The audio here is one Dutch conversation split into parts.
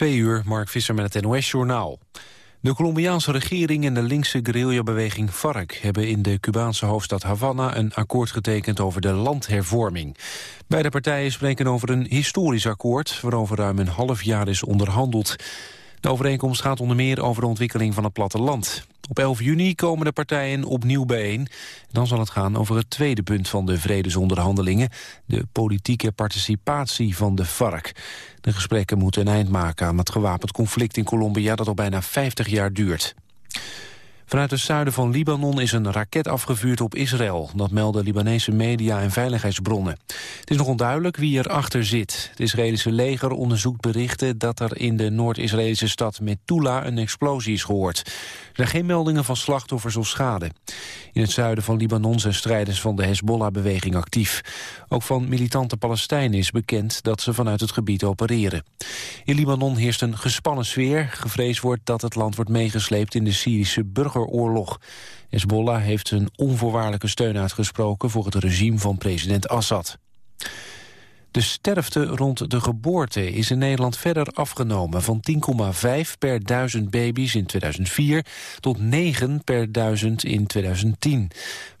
Twee uur, Mark Visser met het NOS-journaal. De Colombiaanse regering en de linkse guerrillabeweging FARC... hebben in de Cubaanse hoofdstad Havana een akkoord getekend over de landhervorming. Beide partijen spreken over een historisch akkoord... waarover ruim een half jaar is onderhandeld. De overeenkomst gaat onder meer over de ontwikkeling van het platteland. Op 11 juni komen de partijen opnieuw bijeen. Dan zal het gaan over het tweede punt van de vredesonderhandelingen... de politieke participatie van de FARC. De gesprekken moeten een eind maken aan het gewapend conflict in Colombia... dat al bijna 50 jaar duurt. Vanuit het zuiden van Libanon is een raket afgevuurd op Israël. Dat melden Libanese media en veiligheidsbronnen. Het is nog onduidelijk wie erachter zit. Het Israëlische leger onderzoekt berichten dat er in de Noord-Israëlische stad Metula een explosie is gehoord. Er zijn geen meldingen van slachtoffers of schade. In het zuiden van Libanon zijn strijders van de Hezbollah-beweging actief. Ook van militante Palestijnen is bekend dat ze vanuit het gebied opereren. In Libanon heerst een gespannen sfeer. Gevreesd wordt dat het land wordt meegesleept in de Syrische burger burgeroorlog. Hezbollah heeft zijn onvoorwaardelijke steun uitgesproken voor het regime van president Assad. De sterfte rond de geboorte is in Nederland verder afgenomen... van 10,5 per duizend baby's in 2004 tot 9 per duizend in 2010.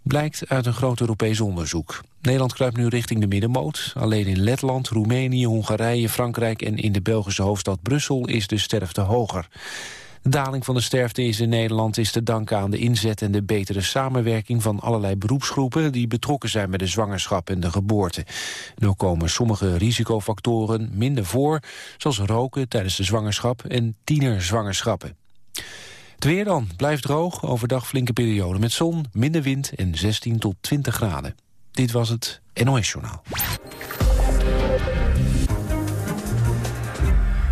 Blijkt uit een groot Europees onderzoek. Nederland kruipt nu richting de middenmoot. Alleen in Letland, Roemenië, Hongarije, Frankrijk en in de Belgische hoofdstad Brussel is de sterfte hoger. De daling van de sterfte is in Nederland is te danken aan de inzet en de betere samenwerking van allerlei beroepsgroepen die betrokken zijn bij de zwangerschap en de geboorte. En ook komen sommige risicofactoren minder voor, zoals roken tijdens de zwangerschap en tienerzwangerschappen. Het weer dan blijft droog, overdag flinke periode met zon, minder wind en 16 tot 20 graden. Dit was het NOS Journaal.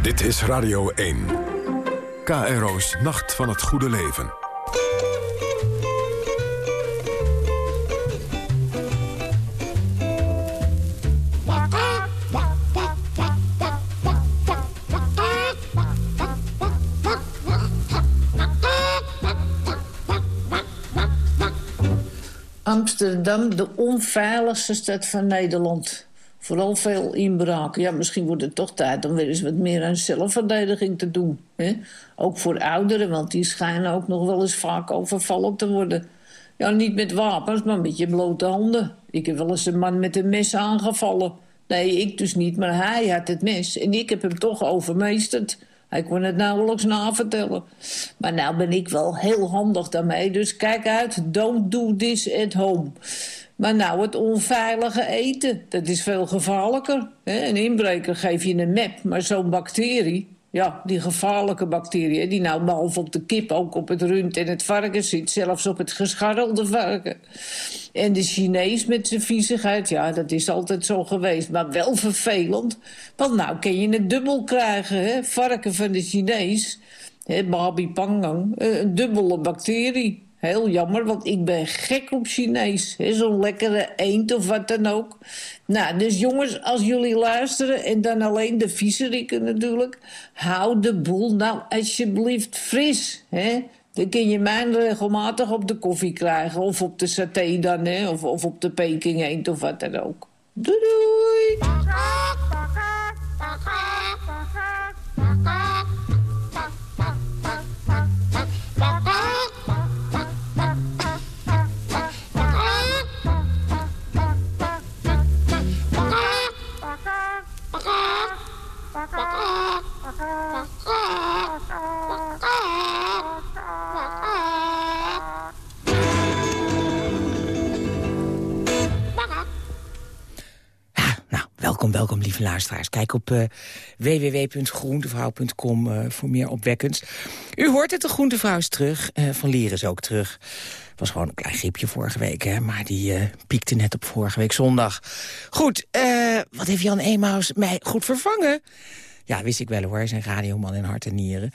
Dit is Radio 1. KRO's Nacht van het Goede Leven. Amsterdam, de onveiligste stad van Nederland. Vooral veel inbraken. Ja, misschien wordt het toch tijd om weer eens wat meer aan zelfverdediging te doen. Hè? Ook voor ouderen, want die schijnen ook nog wel eens vaak overvallen te worden. Ja, niet met wapens, maar met je blote handen. Ik heb wel eens een man met een mes aangevallen. Nee, ik dus niet, maar hij had het mes. En ik heb hem toch overmeesterd. Hij kon het nauwelijks navertellen. Maar nou ben ik wel heel handig daarmee. Dus kijk uit, don't do this at home. Maar nou, het onveilige eten, dat is veel gevaarlijker. Een inbreker geef je een map, maar zo'n bacterie... ja, die gevaarlijke bacteriën, die nou behalve op de kip... ook op het rund en het varken zit, zelfs op het gescharrelde varken. En de Chinees met zijn viezigheid, ja, dat is altijd zo geweest. Maar wel vervelend, want nou kun je het dubbel krijgen, hè? Varken van de Chinees, hè, Babi Pangang, een dubbele bacterie... Heel jammer, want ik ben gek op Chinees. Zo'n lekkere eend of wat dan ook. Nou, dus jongens, als jullie luisteren... en dan alleen de viezeriken natuurlijk... hou de boel nou alsjeblieft fris. Hè? Dan kun je mij regelmatig op de koffie krijgen... of op de saté dan, hè? Of, of op de Peking eend of wat dan ook. Doei doei! Luisteraars. Kijk op uh, www.groentevrouw.com uh, voor meer opwekkends. U hoort het, de groentevrouw is terug. Uh, van Lier is ook terug. Was gewoon een klein griepje vorige week, hè, maar die piekte net op vorige week zondag. Goed, wat heeft Jan Emaus mij goed vervangen? Ja, wist ik wel hoor, een radioman in hart en nieren.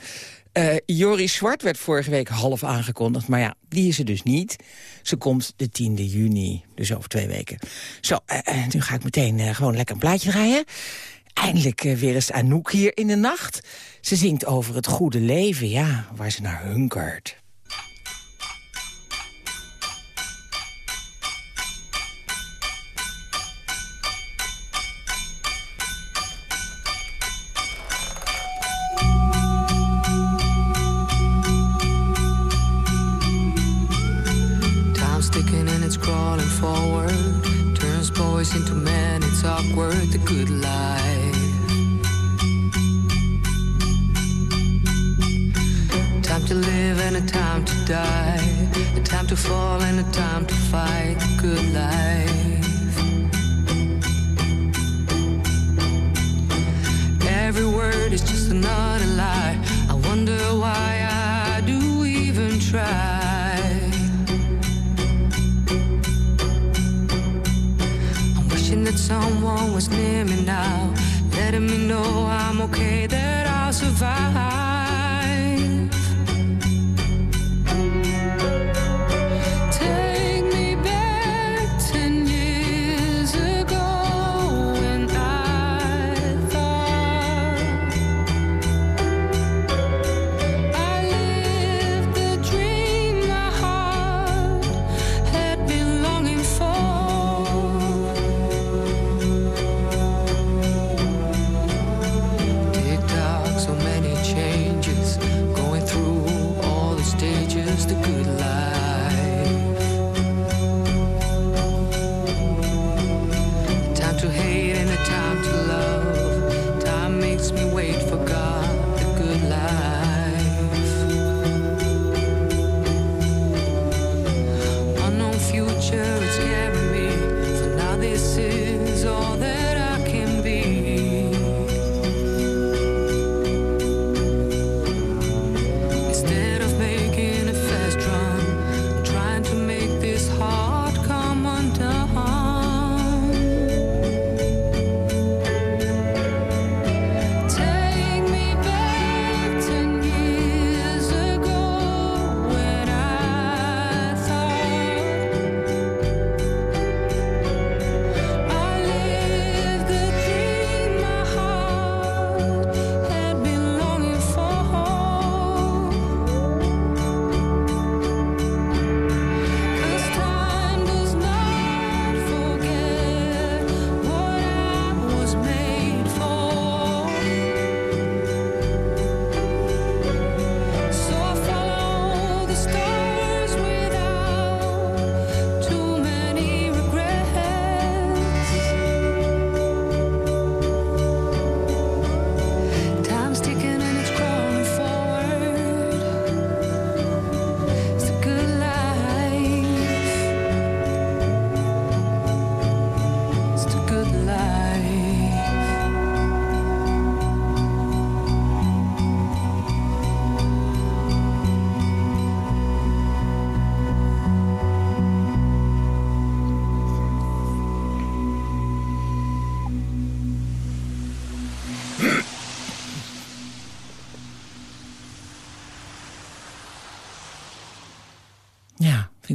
Uh, Joris Zwart werd vorige week half aangekondigd, maar ja, die is er dus niet. Ze komt de 10e juni, dus over twee weken. Zo, uh, nu ga ik meteen gewoon lekker een plaatje draaien. Eindelijk weer eens Anouk hier in de nacht. Ze zingt over het goede leven, ja, waar ze naar hunkert. Time to die. A time to fall and a time to fight the good life. Every word is just another lie. I wonder why I do even try. I'm wishing that someone was near me now, letting me know I'm okay, that I'll survive.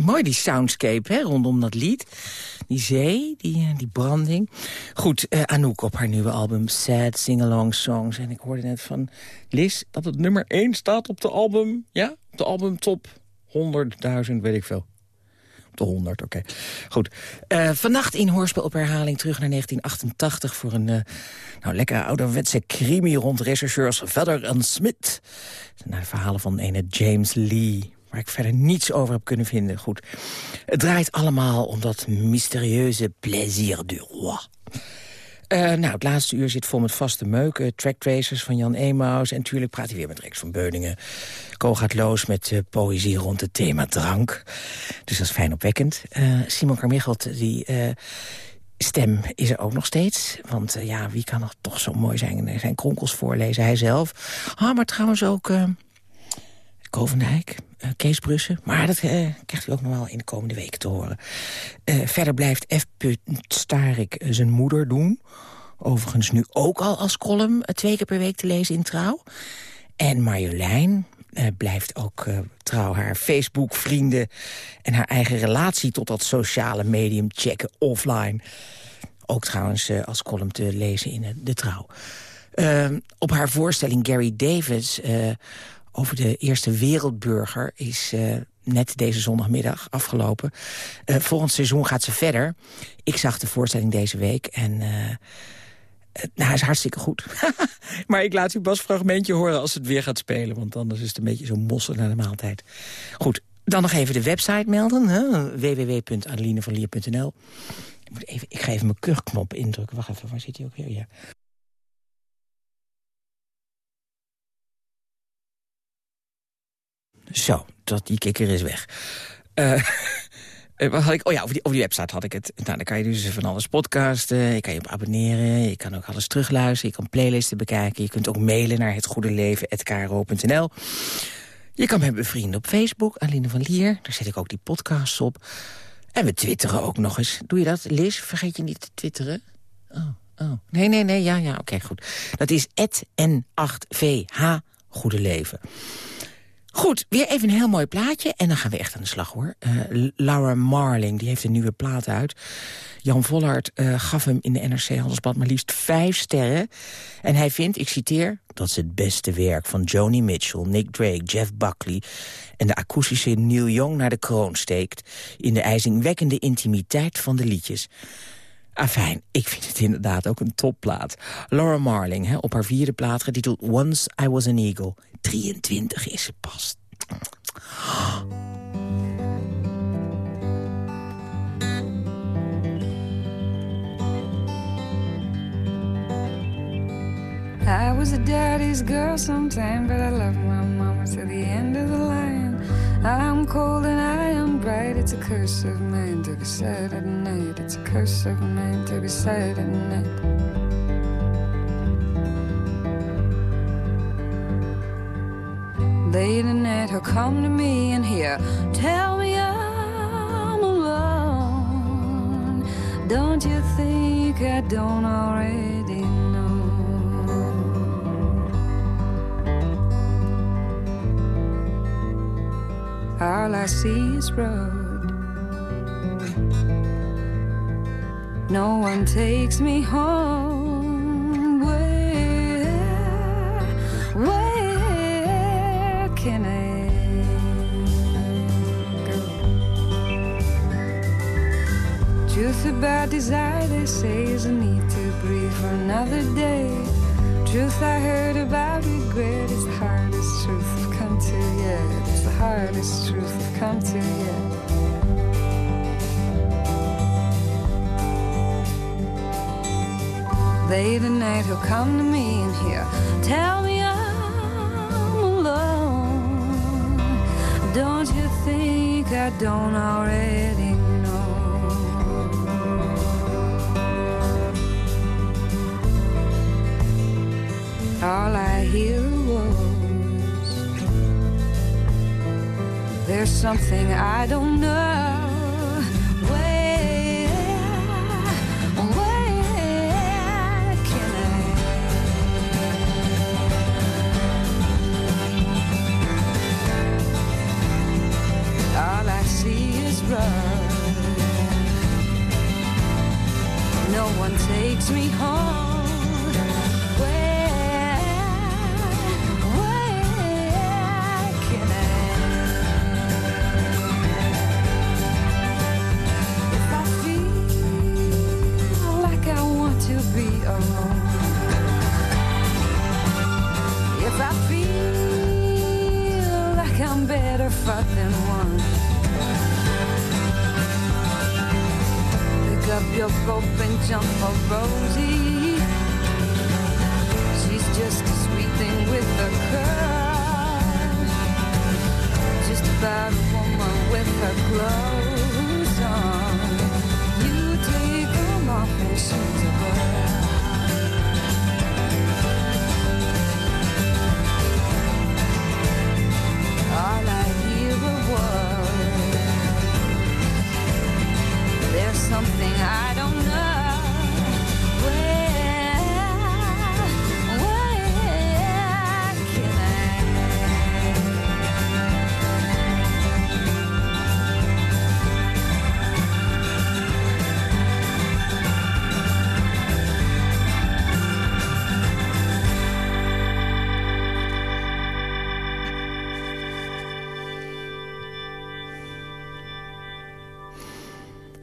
Mooi die soundscape hè, rondom dat lied. Die zee, die, eh, die branding. Goed, eh, Anouk op haar nieuwe album Sad Sing-Along Songs. En ik hoorde net van Liz dat het nummer 1 staat op de album... ja, op de album top 100.000, weet ik veel. Op de 100, oké. Goed. Eh, vannacht in Hoorspel op herhaling terug naar 1988... voor een eh, nou, lekkere ouderwetse crimi rond rechercheurs Vedder en Smith. Naar de verhalen van ene James Lee waar ik verder niets over heb kunnen vinden. Goed, het draait allemaal om dat mysterieuze plaisir du roi. Eh, nou, het laatste uur zit vol met vaste meuken. Tracktracers van Jan Emaus. En natuurlijk praat hij weer met Rex van Beuningen. Ko gaat los met uh, poëzie rond het thema drank. Dus dat is fijn opwekkend. Uh, Simon Carmichelt, die stem is er ook nog steeds. Want ja, wie kan nog toch zo mooi zijn, zijn kronkels voorlezen? Hij zelf. Ah, maar trouwens ook... Kovendijk, uh, Kees Brussen. Maar dat uh, krijgt u ook nog wel in de komende weken te horen. Uh, verder blijft F. Starik zijn moeder doen. Overigens nu ook al als column twee keer per week te lezen in Trouw. En Marjolein blijft ook trouw haar Facebook-vrienden... en haar eigen relatie tot dat sociale medium checken offline. Ook trouwens als column te lezen in de Trouw. op haar voorstelling Gary Davis over de eerste wereldburger is uh, net deze zondagmiddag afgelopen. Uh, volgend seizoen gaat ze verder. Ik zag de voorstelling deze week en... Uh, nou, is hartstikke goed. maar ik laat u pas fragmentje horen als het weer gaat spelen. Want anders is het een beetje zo mossen naar de maaltijd. Goed, dan nog even de website melden. www.adelinevanlier.nl Ik, even, ik ga even mijn kuchknop indrukken. Wacht even, waar zit hij ook weer? Ja. Zo, dat, die kikker is weg. Wat had ik? Oh ja, over die, over die website had ik het. Nou, dan kan je dus van alles podcasten. Je kan je op abonneren. Je kan ook alles terugluisteren. Je kan playlisten bekijken. Je kunt ook mailen naar hetgoedeleven.kro.nl. Je kan me bevrienden op Facebook, Aline van Lier. Daar zet ik ook die podcasts op. En we twitteren ook nog eens. Doe je dat, Liz? Vergeet je niet te twitteren? Oh, oh. Nee, nee, nee, ja, ja, oké, goed. Dat is N8VH Goede Leven. Goed, weer even een heel mooi plaatje. En dan gaan we echt aan de slag, hoor. Uh, Laura Marling, die heeft een nieuwe plaat uit. Jan Vollard uh, gaf hem in de NRC Handelsblad maar liefst vijf sterren. En hij vindt, ik citeer... dat is het beste werk van Joni Mitchell, Nick Drake, Jeff Buckley... en de akoestische Neil Young naar de kroon steekt... in de ijzingwekkende intimiteit van de liedjes. Afijn, ik vind het inderdaad ook een topplaat. Laura Marling, hè, op haar vierde plaat getiteld Once I Was an Eagle. 23 is ze pas. I was a daddy's girl sometime, but I love my mama to the end of the line. I'm cold and I am bright. It's a curse of mine to be sad at night. It's a curse of mine to be sad at night. Late at night, he'll come to me and he'll tell me I'm alone. Don't you think I don't already All I see is road. No one takes me home. Where, where can I go? Truth about desire, they say, is a need to breathe for another day. Truth I heard about regret is the hardest truth I've come to yet. The hardest truth I've come to yet. Late at night he'll come to me and he'll tell me I'm alone. Don't you think I don't already know? All I hear there's something I don't know.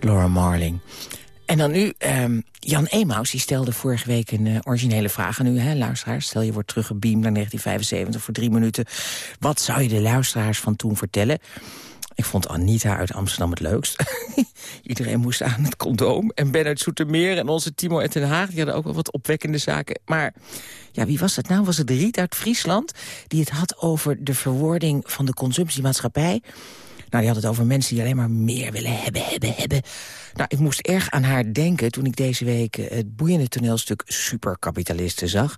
Laura Marling. En dan nu, ehm, Jan Emaus, die stelde vorige week een eh, originele vraag aan u, hè, luisteraars. Stel je wordt teruggebeamd naar 1975 voor drie minuten. Wat zou je de luisteraars van toen vertellen? Ik vond Anita uit Amsterdam het leukst. Iedereen moest aan het condoom. En Ben uit Soetermeer en onze Timo uit Den Haag... die hadden ook wel wat opwekkende zaken. Maar ja, wie was het nou? Was het Riet uit Friesland... die het had over de verwording van de consumptiemaatschappij... Nou, die had het over mensen die alleen maar meer willen hebben, hebben, hebben. Nou, ik moest erg aan haar denken toen ik deze week eh, het boeiende toneelstuk Superkapitalisten zag.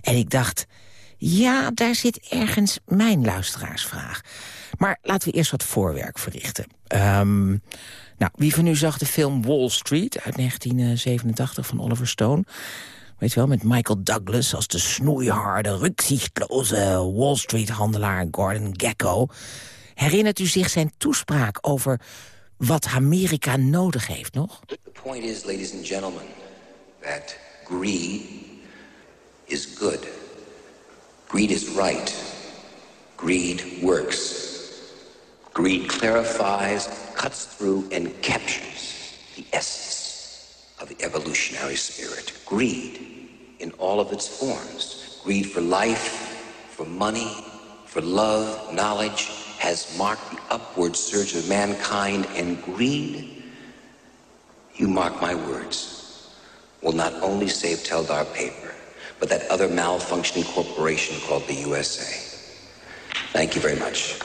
En ik dacht, ja, daar zit ergens mijn luisteraarsvraag. Maar laten we eerst wat voorwerk verrichten. Um, nou, wie van u zag de film Wall Street uit 1987 van Oliver Stone? Weet je wel, met Michael Douglas als de snoeiharde, rücksichtloze Wall Street-handelaar Gordon Gekko. Herinnert u zich zijn toespraak over wat Amerika nodig heeft nog? The point is, ladies and gentlemen, that greed is good. Greed is right. Greed works. Greed clarifies, cuts through, and captures the essence of the evolutionary spirit. Greed in all of its forms. Greed for life, for money, for love, knowledge, has marked the upward surge of mankind, and greed, you mark my words, will not only save Teldar paper, but that other malfunctioning corporation called the USA. Thank you very much.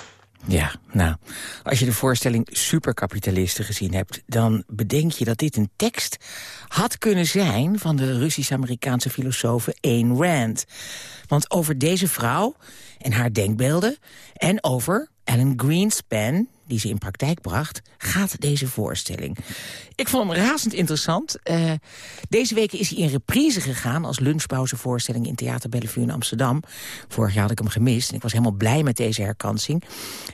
Ja, nou, als je de voorstelling Superkapitalisten gezien hebt... dan bedenk je dat dit een tekst had kunnen zijn... van de Russisch-Amerikaanse filosoof Ayn Rand. Want over deze vrouw en haar denkbeelden... en over Alan Greenspan, die ze in praktijk bracht, gaat deze voorstelling. Ik vond hem razend interessant. Uh, deze week is hij in reprise gegaan als lunchpauzevoorstelling in Theater Bellevue in Amsterdam. Vorig jaar had ik hem gemist en ik was helemaal blij met deze herkansing.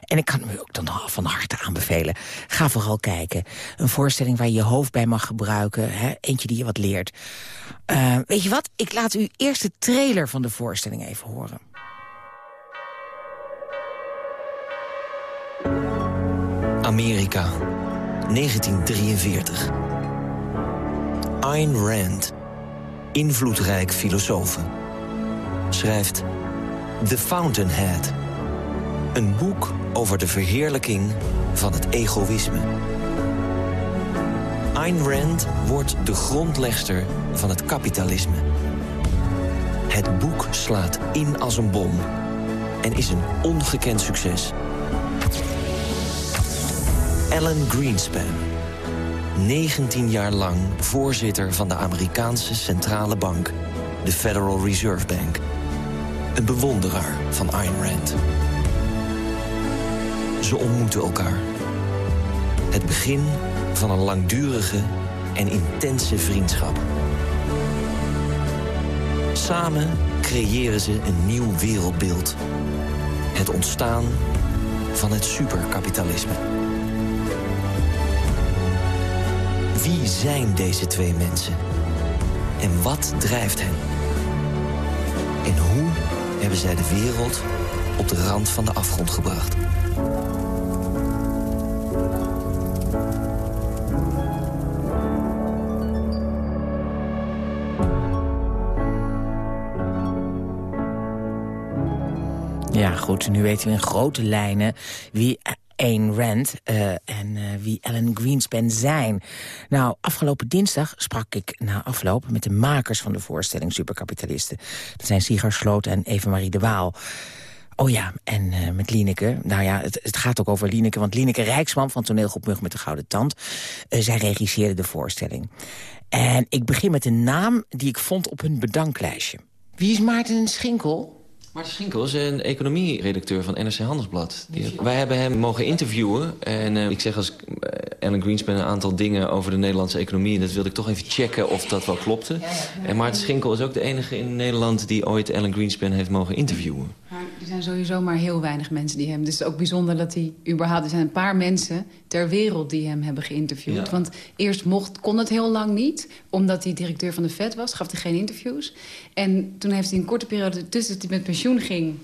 En ik kan hem ook dan van harte aanbevelen. Ga vooral kijken. Een voorstelling waar je je hoofd bij mag gebruiken. Hè? Eentje die je wat leert. Uh, weet je wat? Ik laat u eerst de trailer van de voorstelling even horen. Amerika, 1943. Ayn Rand, invloedrijk filosoof, schrijft The Fountainhead. Een boek over de verheerlijking van het egoïsme. Ayn Rand wordt de grondlegster van het kapitalisme. Het boek slaat in als een bom en is een ongekend succes. Alan Greenspan. 19 jaar lang voorzitter van de Amerikaanse centrale bank, de Federal Reserve Bank. Een bewonderaar van Ayn Rand. Ze ontmoeten elkaar. Het begin van een langdurige en intense vriendschap. Samen creëren ze een nieuw wereldbeeld. Het ontstaan van het superkapitalisme. Wie zijn deze twee mensen? En wat drijft hen? En hoe hebben zij de wereld op de rand van de afgrond gebracht? Ja, goed, nu weten we in grote lijnen wie Ayn Rand uh, en uh, wie Alan Greenspan zijn. Nou, afgelopen dinsdag sprak ik na afloop met de makers van de voorstelling Superkapitalisten. Dat zijn Sigar Sloot en Eva-Marie de Waal. Oh ja, en uh, met Lieneke. Nou ja, het, gaat ook over Lieneke. Want Lieneke Rijksman van toneelgroep Mug met de Gouden Tand... zij regisseerde de voorstelling. En ik begin met een naam die ik vond op hun bedanklijstje. Wie is Maarten Schinkel? Martin Schinkel is een economieredacteur van NRC Handelsblad. Die, wij hebben hem mogen interviewen. En uh, ik zeg als uh, Alan Greenspan een aantal dingen over de Nederlandse economie... en dat wilde ik toch even checken of dat wel klopte. En Maarten Schinkel is ook de enige in Nederland... die ooit Alan Greenspan heeft mogen interviewen. Maar er zijn sowieso maar heel weinig mensen die hem... Dus het is ook bijzonder dat hij überhaupt... Er zijn een paar mensen ter wereld die hem hebben geïnterviewd. Ja. Want eerst mocht, kon het heel lang niet. Omdat hij directeur van de Fed was, gaf hij geen interviews. En toen heeft hij een korte periode tussen dat hij met pensioen ging...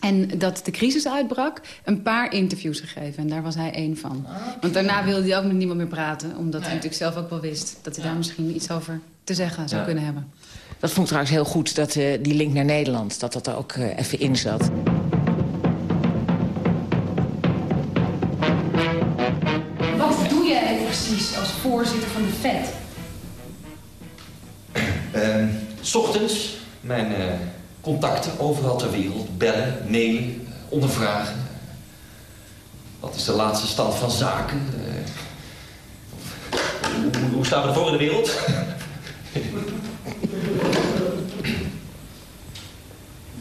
En dat de crisis uitbrak, een paar interviews gegeven. En daar was hij één van. Okay. Want daarna wilde hij ook met niemand meer praten. Omdat nee. hij natuurlijk zelf ook wel wist... dat hij ja. daar misschien iets over te zeggen zou ja. kunnen hebben. Dat vond ik trouwens heel goed, dat, uh, die link naar Nederland... dat dat er ook uh, even in zat. precies als voorzitter van de FED? Uh, s ochtends mijn uh, contacten overal ter wereld. Bellen, mailen, ondervragen. Wat is de laatste stand van zaken? Uh, hoe, hoe, staan we ervoor in de wereld?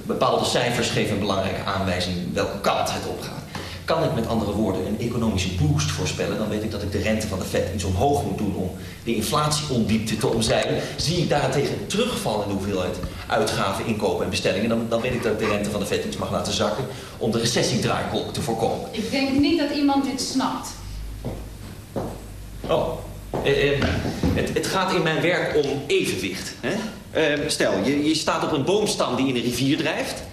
Bepaalde cijfers geven een belangrijke aanwijzing welke kant het opgaat. Kan ik met andere woorden een economische boost voorspellen... dan weet ik dat ik de rente van de Fed iets omhoog moet doen... om de inflatieondiepte te omzeilen. Zie ik daarentegen terugval in de hoeveelheid uitgaven, inkopen en bestellingen... Dan, dan weet ik dat ik de rente van de Fed iets mag laten zakken... om de recessiedraaikolk te voorkomen. Ik denk niet dat iemand dit snapt. Oh, eh, eh, het, het, gaat in mijn werk om evenwicht. Hè? Eh, stel, je, je staat op een boomstam die in een rivier drijft...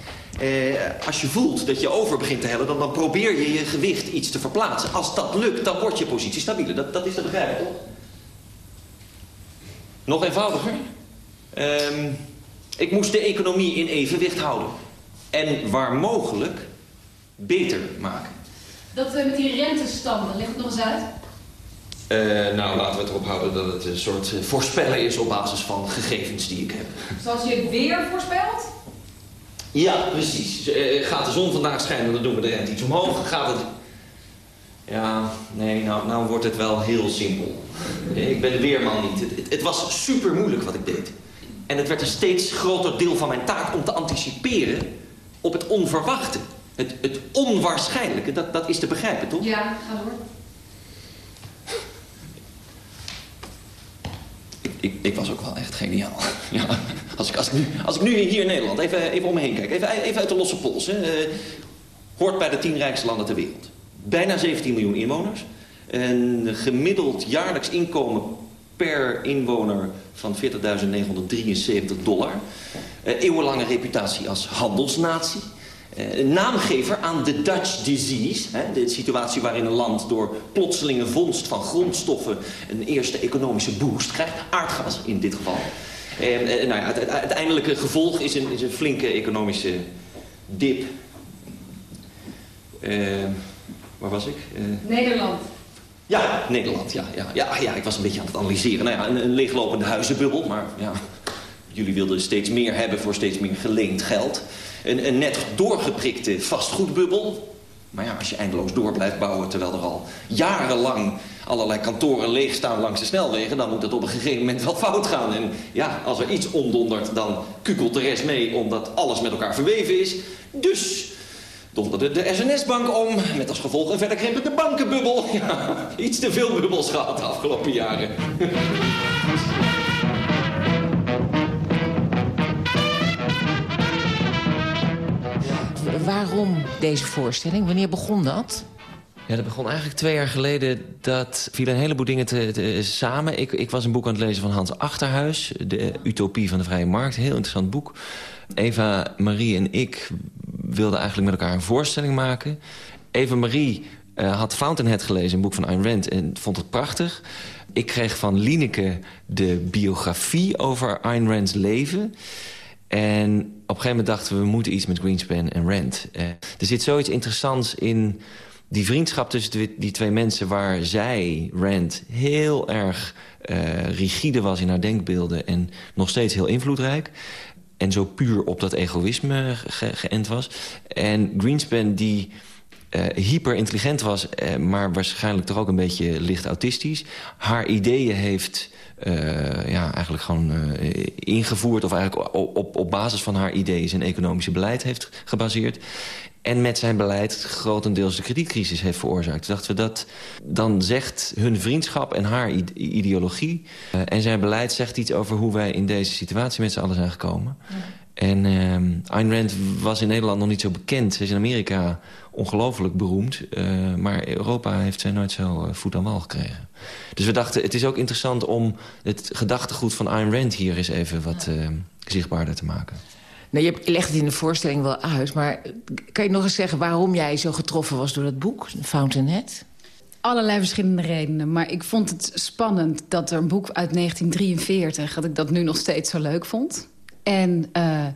Eh, als je voelt dat je over begint te hellen... Dan, dan probeer je je gewicht iets te verplaatsen. Als dat lukt, dan wordt je positie stabieler. Dat, dat is te begrijpen, toch? Nog eenvoudiger. Ehm, ik moest de economie in evenwicht houden. En waar mogelijk beter maken. Dat met die rentestanden, ligt het nog eens uit? Uh, nou, laten we het erop houden dat het een soort uh, voorspellen is op basis van gegevens die ik heb. Zoals je het weer voorspelt? Ja, precies. Uh, gaat de zon vandaag schijnen, dan doen we de rente iets omhoog. Gaat het... Ja, nee, nou, nou wordt het wel heel simpel. Ik ben de weerman niet. Het, het, het was super moeilijk wat ik deed. En het werd een steeds groter deel van mijn taak om te anticiperen op het onverwachte. Het, het onwaarschijnlijke, dat, dat is te begrijpen, toch? Ja, ga door. Ik, ik, was ook wel echt geniaal. Ja, als, ik, als, nu, als ik nu hier in Nederland even, even om me heen kijk, even, even uit de losse pols. Hè, uh, hoort bij de tien rijkste landen ter wereld. Bijna 17 miljoen inwoners. Een gemiddeld jaarlijks inkomen per inwoner van 40.973 dollar. Uh, eeuwenlange reputatie als handelsnatie. Uh, naamgever aan de Dutch disease. Hè, de situatie waarin een land door plotselinge vondst van grondstoffen... een eerste economische boost krijgt. Aardgas in dit geval. En, uh, nou ja, het, uiteindelijke gevolg is een, is een flinke economische dip. Uh, waar was ik? Nederland. Ja, Nederland, ja, ja, ja, ja. Ik was een beetje aan het analyseren. Nou ja, een, een leeglopende huizenbubbel, maar ja... Jullie wilden steeds meer hebben voor steeds meer geleend geld. Een, een net doorgeprikte vastgoedbubbel. Maar ja, als je eindeloos door blijft bouwen... terwijl er al jarenlang allerlei kantoren leeg staan langs de snelwegen... dan moet het op een gegeven moment wel fout gaan. En ja, als er iets omdondert, dan kukelt de rest mee... omdat alles met elkaar verweven is. Dus donderde de SNS-bank om... met als gevolg een verder krimpende bankenbubbel. Ja, iets te veel bubbels gehad de afgelopen jaren. Waarom deze voorstelling? Wanneer begon dat? Ja, dat begon eigenlijk twee jaar geleden. Dat vielen een heleboel dingen te, samen. Ik, ik was een boek aan het lezen van Hans Achterhuis. De Utopie van de Vrije Markt. Heel interessant boek. Eva, Marie en ik wilden eigenlijk met elkaar een voorstelling maken. Eva Marie uh, had Fountainhead gelezen, een boek van Ayn Rand... en vond het prachtig. Ik kreeg van Lineke de biografie over Ayn Rands leven... En op een gegeven moment dachten we... we moeten iets met Greenspan en Rand. Uh, er zit zoiets interessants in die vriendschap tussen die, twee mensen... waar zij, Rand, heel erg uh, rigide was in haar denkbeelden... en nog steeds heel invloedrijk. En zo puur op dat egoïsme ge geënt was. En Greenspan die... Uh, hyper intelligent was, maar waarschijnlijk toch ook een beetje licht autistisch. Haar ideeën heeft ja, eigenlijk gewoon uh, ingevoerd... of eigenlijk op, op, basis van haar ideeën zijn economische beleid heeft gebaseerd. En met zijn beleid grotendeels de kredietcrisis heeft veroorzaakt. Dachten we dat dan zegt hun vriendschap en haar ideologie... Uh, en zijn beleid zegt iets over hoe wij in deze situatie met z'n allen zijn gekomen. En uh, Ayn Rand was in Nederland nog niet zo bekend. Ze is in Amerika ongelooflijk beroemd. Uh, maar Europa heeft zij nooit zo uh, voet aan wal gekregen. Dus we dachten, het is ook interessant om het gedachtegoed van Ayn Rand... hier eens even wat uh, zichtbaarder te maken. Nou, je legt het in de voorstelling wel uit, maar kan je nog eens zeggen... waarom jij zo getroffen was door dat boek, Fountainhead? Allerlei verschillende redenen, maar ik vond het spannend... dat er een boek uit 1943, dat ik dat nu nog steeds zo leuk vond... En uh,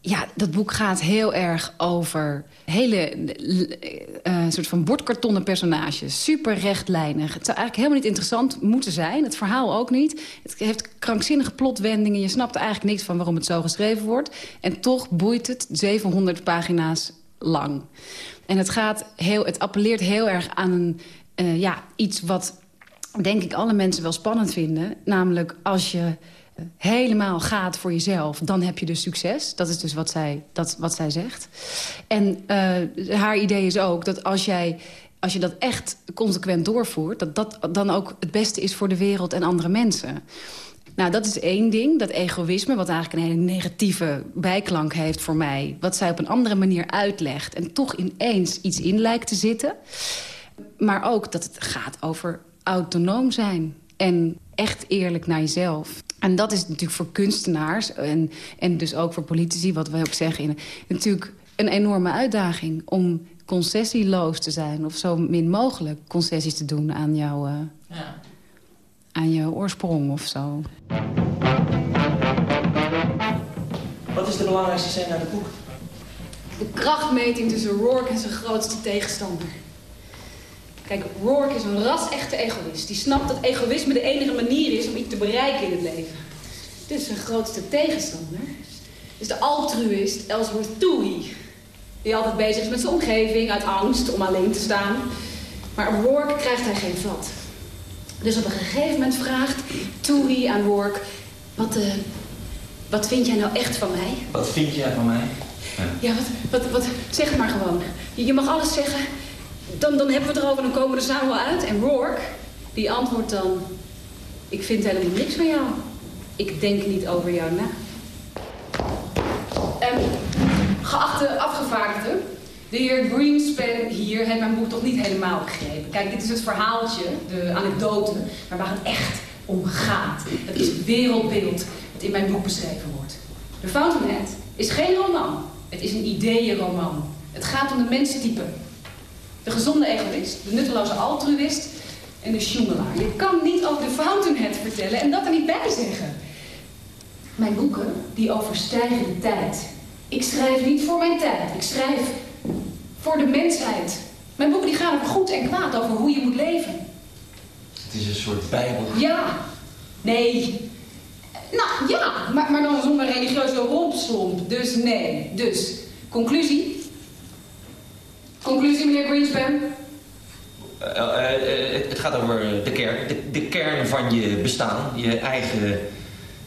ja, dat boek gaat heel erg over hele uh, soort van bordkartonnen personages. Super rechtlijnig. Het zou eigenlijk helemaal niet interessant moeten zijn. Het verhaal ook niet. Het heeft krankzinnige plotwendingen. Je snapt eigenlijk niks van waarom het zo geschreven wordt. En toch boeit het 700 pagina's lang. En het, gaat heel, het appelleert heel erg aan een, ja, iets wat denk ik alle mensen wel spannend vinden. Namelijk als je helemaal gaat voor jezelf, dan heb je dus succes. Dat is dus wat zij, dat, wat zij zegt. En uh, haar idee is ook dat als jij als je dat echt consequent doorvoert... dat dat dan ook het beste is voor de wereld en andere mensen. Nou, dat is één ding, dat egoïsme... wat eigenlijk een hele negatieve bijklank heeft voor mij... wat zij op een andere manier uitlegt... en toch ineens iets in lijkt te zitten. Maar ook dat het gaat over autonoom zijn... en echt eerlijk naar jezelf. En dat is natuurlijk voor kunstenaars en, en dus ook voor politici... wat we ook zeggen, natuurlijk een enorme uitdaging... om concessieloos te zijn of zo min mogelijk concessies te doen aan jouw, uh, ja. aan jouw oorsprong of zo. Wat is de belangrijkste scène uit het boek? De krachtmeting tussen Rourke en zijn grootste tegenstander. Kijk, Rourke is een ras-echte egoïst. Die snapt dat egoïsme de enige manier is om iets te bereiken in het leven. Dus zijn grootste tegenstander is de altruïst Ellsworth Toohey. Die altijd bezig is met zijn omgeving uit angst om alleen te staan. Maar op Rourke krijgt hij geen vat. Dus op een gegeven moment vraagt Toohey aan Rourke... Wat, uh, wat vind jij nou echt van mij? Wat vind jij van mij? Ja, ja wat, wat, wat, zeg het maar gewoon. Je, je mag alles zeggen, dan, dan hebben we het erover, dan komen we er samen wel uit. En Rourke, die antwoordt dan... Ik vind helemaal niks van jou. Ik denk niet over jou na. Geachte afgevaardigde, de heer Greenspan hier heeft mijn boek toch niet helemaal begrepen. Kijk, dit is het verhaaltje, de anekdote, maar waar het echt om gaat. Het is het wereldbeeld dat in mijn boek beschreven wordt. De Fountainhead is geen roman. Het is een ideeënroman. Het gaat om de menstype. De gezonde egoïst, de nutteloze altruïst en de sjoemelaar. Je kan niet over de Fountainhead vertellen en dat er niet bij zeggen. Mijn boeken, die overstijgen de tijd. Ik schrijf niet voor mijn tijd. Ik schrijf voor de mensheid. Mijn boeken die gaan over goed en kwaad, over hoe je moet leven. Het is een soort bijbel. Ja. Nee. Nou, ja. Maar, maar dan zonder religieuze rompslomp. Dus nee. Dus, conclusie. Conclusie, meneer Greenspan? Uh, uh, uh, het gaat over de kern. De, de, kern van je bestaan. Je eigen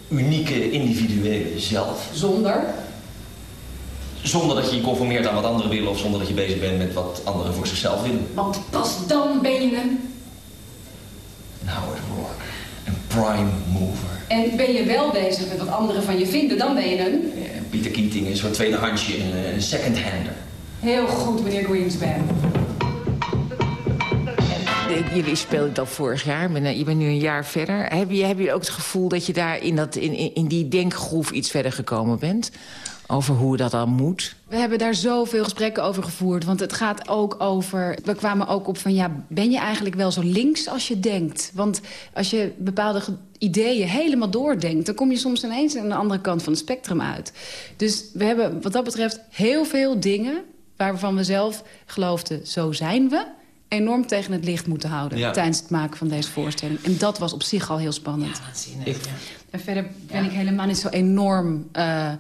unieke individuele zelf. Zonder? Zonder dat je je conformeert aan wat anderen willen... of zonder dat je bezig bent met wat anderen voor zichzelf willen. Want pas dan ben je een... Nou, het Rourke. Een prime mover. En ben je wel bezig met wat anderen van je vinden, dan ben je een... Pieter Keating is zo'n tweedehandsje, een, een second-hander. Heel goed, meneer Greenspan. Jullie speelden dat vorig jaar, je bent nu een jaar verder. Heb je, heb je ook het gevoel dat je daar in, dat, in, in die denkgroef iets verder gekomen bent? Over hoe dat dan moet? We hebben daar zoveel gesprekken over gevoerd. Want het gaat ook over... We kwamen ook op van, ja, ben je eigenlijk wel zo links als je denkt? Want als je bepaalde ideeën helemaal doordenkt... dan kom je soms ineens aan de andere kant van het spectrum uit. Dus we hebben wat dat betreft heel veel dingen... waarvan we zelf geloofden, zo zijn we enorm tegen het licht moeten houden... Ja. tijdens het maken van deze voorstelling. En dat was op zich al heel spannend. Ja, ik. En verder ben ik helemaal niet zo enorm... Uh,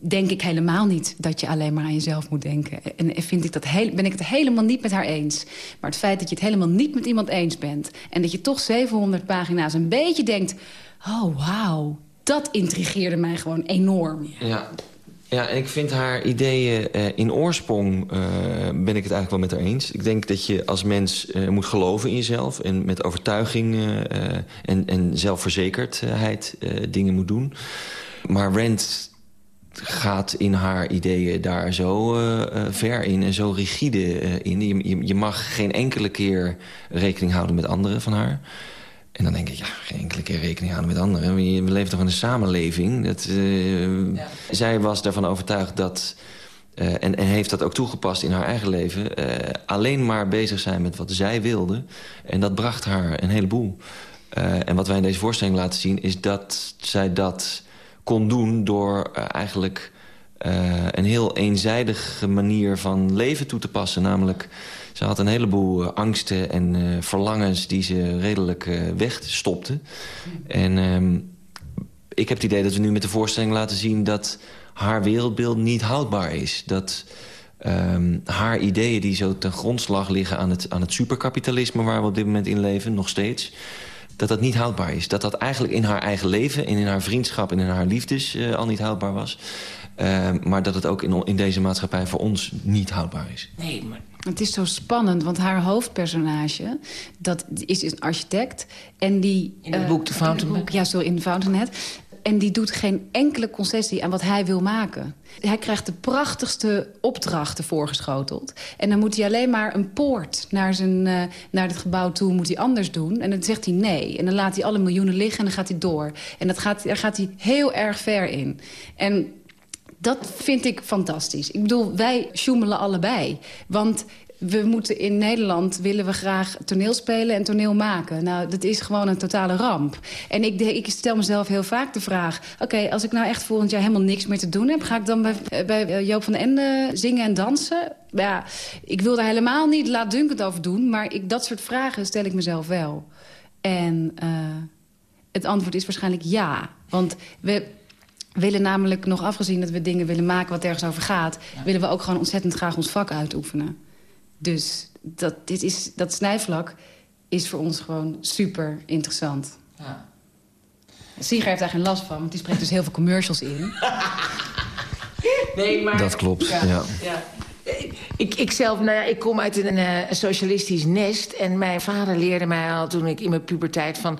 denk ik helemaal niet dat je alleen maar aan jezelf moet denken. En vind ik dat heel, ben ik het helemaal niet met haar eens. Maar het feit dat je het helemaal niet met iemand eens bent... en dat je toch 700 pagina's een beetje denkt... oh, wauw, dat intrigeerde mij gewoon enorm. Ja, ja, en ik vind haar ideeën uh, in oorsprong uh, ben ik het eigenlijk wel met haar eens. Ik denk dat je als mens uh, moet geloven in jezelf... en met overtuiging en, en zelfverzekerdheid dingen moet doen. Maar Rand gaat in haar ideeën daar zo ver in en zo rigide in. Je, je mag geen enkele keer rekening houden met anderen van haar... En dan denk ik, ja, geen enkele keer rekening houden met anderen. We leven toch in een samenleving. Dat, uh, ja. Zij was ervan overtuigd dat... Uh, en, en, heeft dat ook toegepast in haar eigen leven... Uh, alleen maar bezig zijn met wat zij wilde. En dat bracht haar een heleboel. en wat wij in deze voorstelling laten zien... is dat zij dat kon doen door eigenlijk eh, een heel eenzijdige manier van leven toe te passen. Namelijk, ze had een heleboel eh, angsten en eh, verlangens die ze redelijk wegstopte. En ehm, ik heb het idee dat we nu met de voorstelling laten zien... dat haar wereldbeeld niet houdbaar is. Dat um, haar ideeën die zo ten grondslag liggen aan het, aan het superkapitalisme... waar we op dit moment in leven, nog steeds dat dat niet houdbaar is. Dat dat eigenlijk in haar eigen leven en in haar vriendschap en in haar liefdes al niet houdbaar was. Uh, maar dat het ook in, in deze maatschappij voor ons niet houdbaar is. Nee, maar... Het is zo spannend, want haar hoofdpersonage... dat is een architect en die... In het uh, boek The Fountainhead? Ja, zo in Fountainhead. En die doet geen enkele concessie aan wat hij wil maken. Hij krijgt de prachtigste opdrachten voorgeschoteld. En dan moet hij alleen maar een poort naar, zijn, uh, naar het gebouw toe moet hij anders doen. En dan zegt hij nee. En dan laat hij alle miljoenen liggen en dan gaat hij door. En dat gaat, daar gaat hij heel erg ver in. En dat vind ik fantastisch. Ik bedoel, wij sjoemelen allebei. Want we moeten in Nederland willen we graag toneel spelen en toneel maken. Nou, dat is gewoon een totale ramp. En ik, ik stel mezelf heel vaak de vraag... oké, als ik nou echt volgend jaar helemaal niks meer te doen heb... ga ik dan bij, bij Joop van Ende zingen en dansen? Ja, ik wil daar helemaal niet laat Dunkend over doen... maar ik, dat soort vragen stel ik mezelf wel. En uh, het antwoord is waarschijnlijk ja. Want we willen namelijk nog afgezien dat we dingen willen maken... wat ergens over gaat... Ja. willen we ook gewoon ontzettend graag ons vak uitoefenen. Dus dat, dit is, dat snijvlak is voor ons gewoon super interessant. Ja. Sieger heeft daar geen last van, want die spreekt dus heel veel commercials in. nee, maar... Dat klopt, ja. ja. Ik, ik zelf, nou ja, ik kom uit een, een, socialistisch nest. En mijn vader leerde mij al toen ik in mijn puberteit van...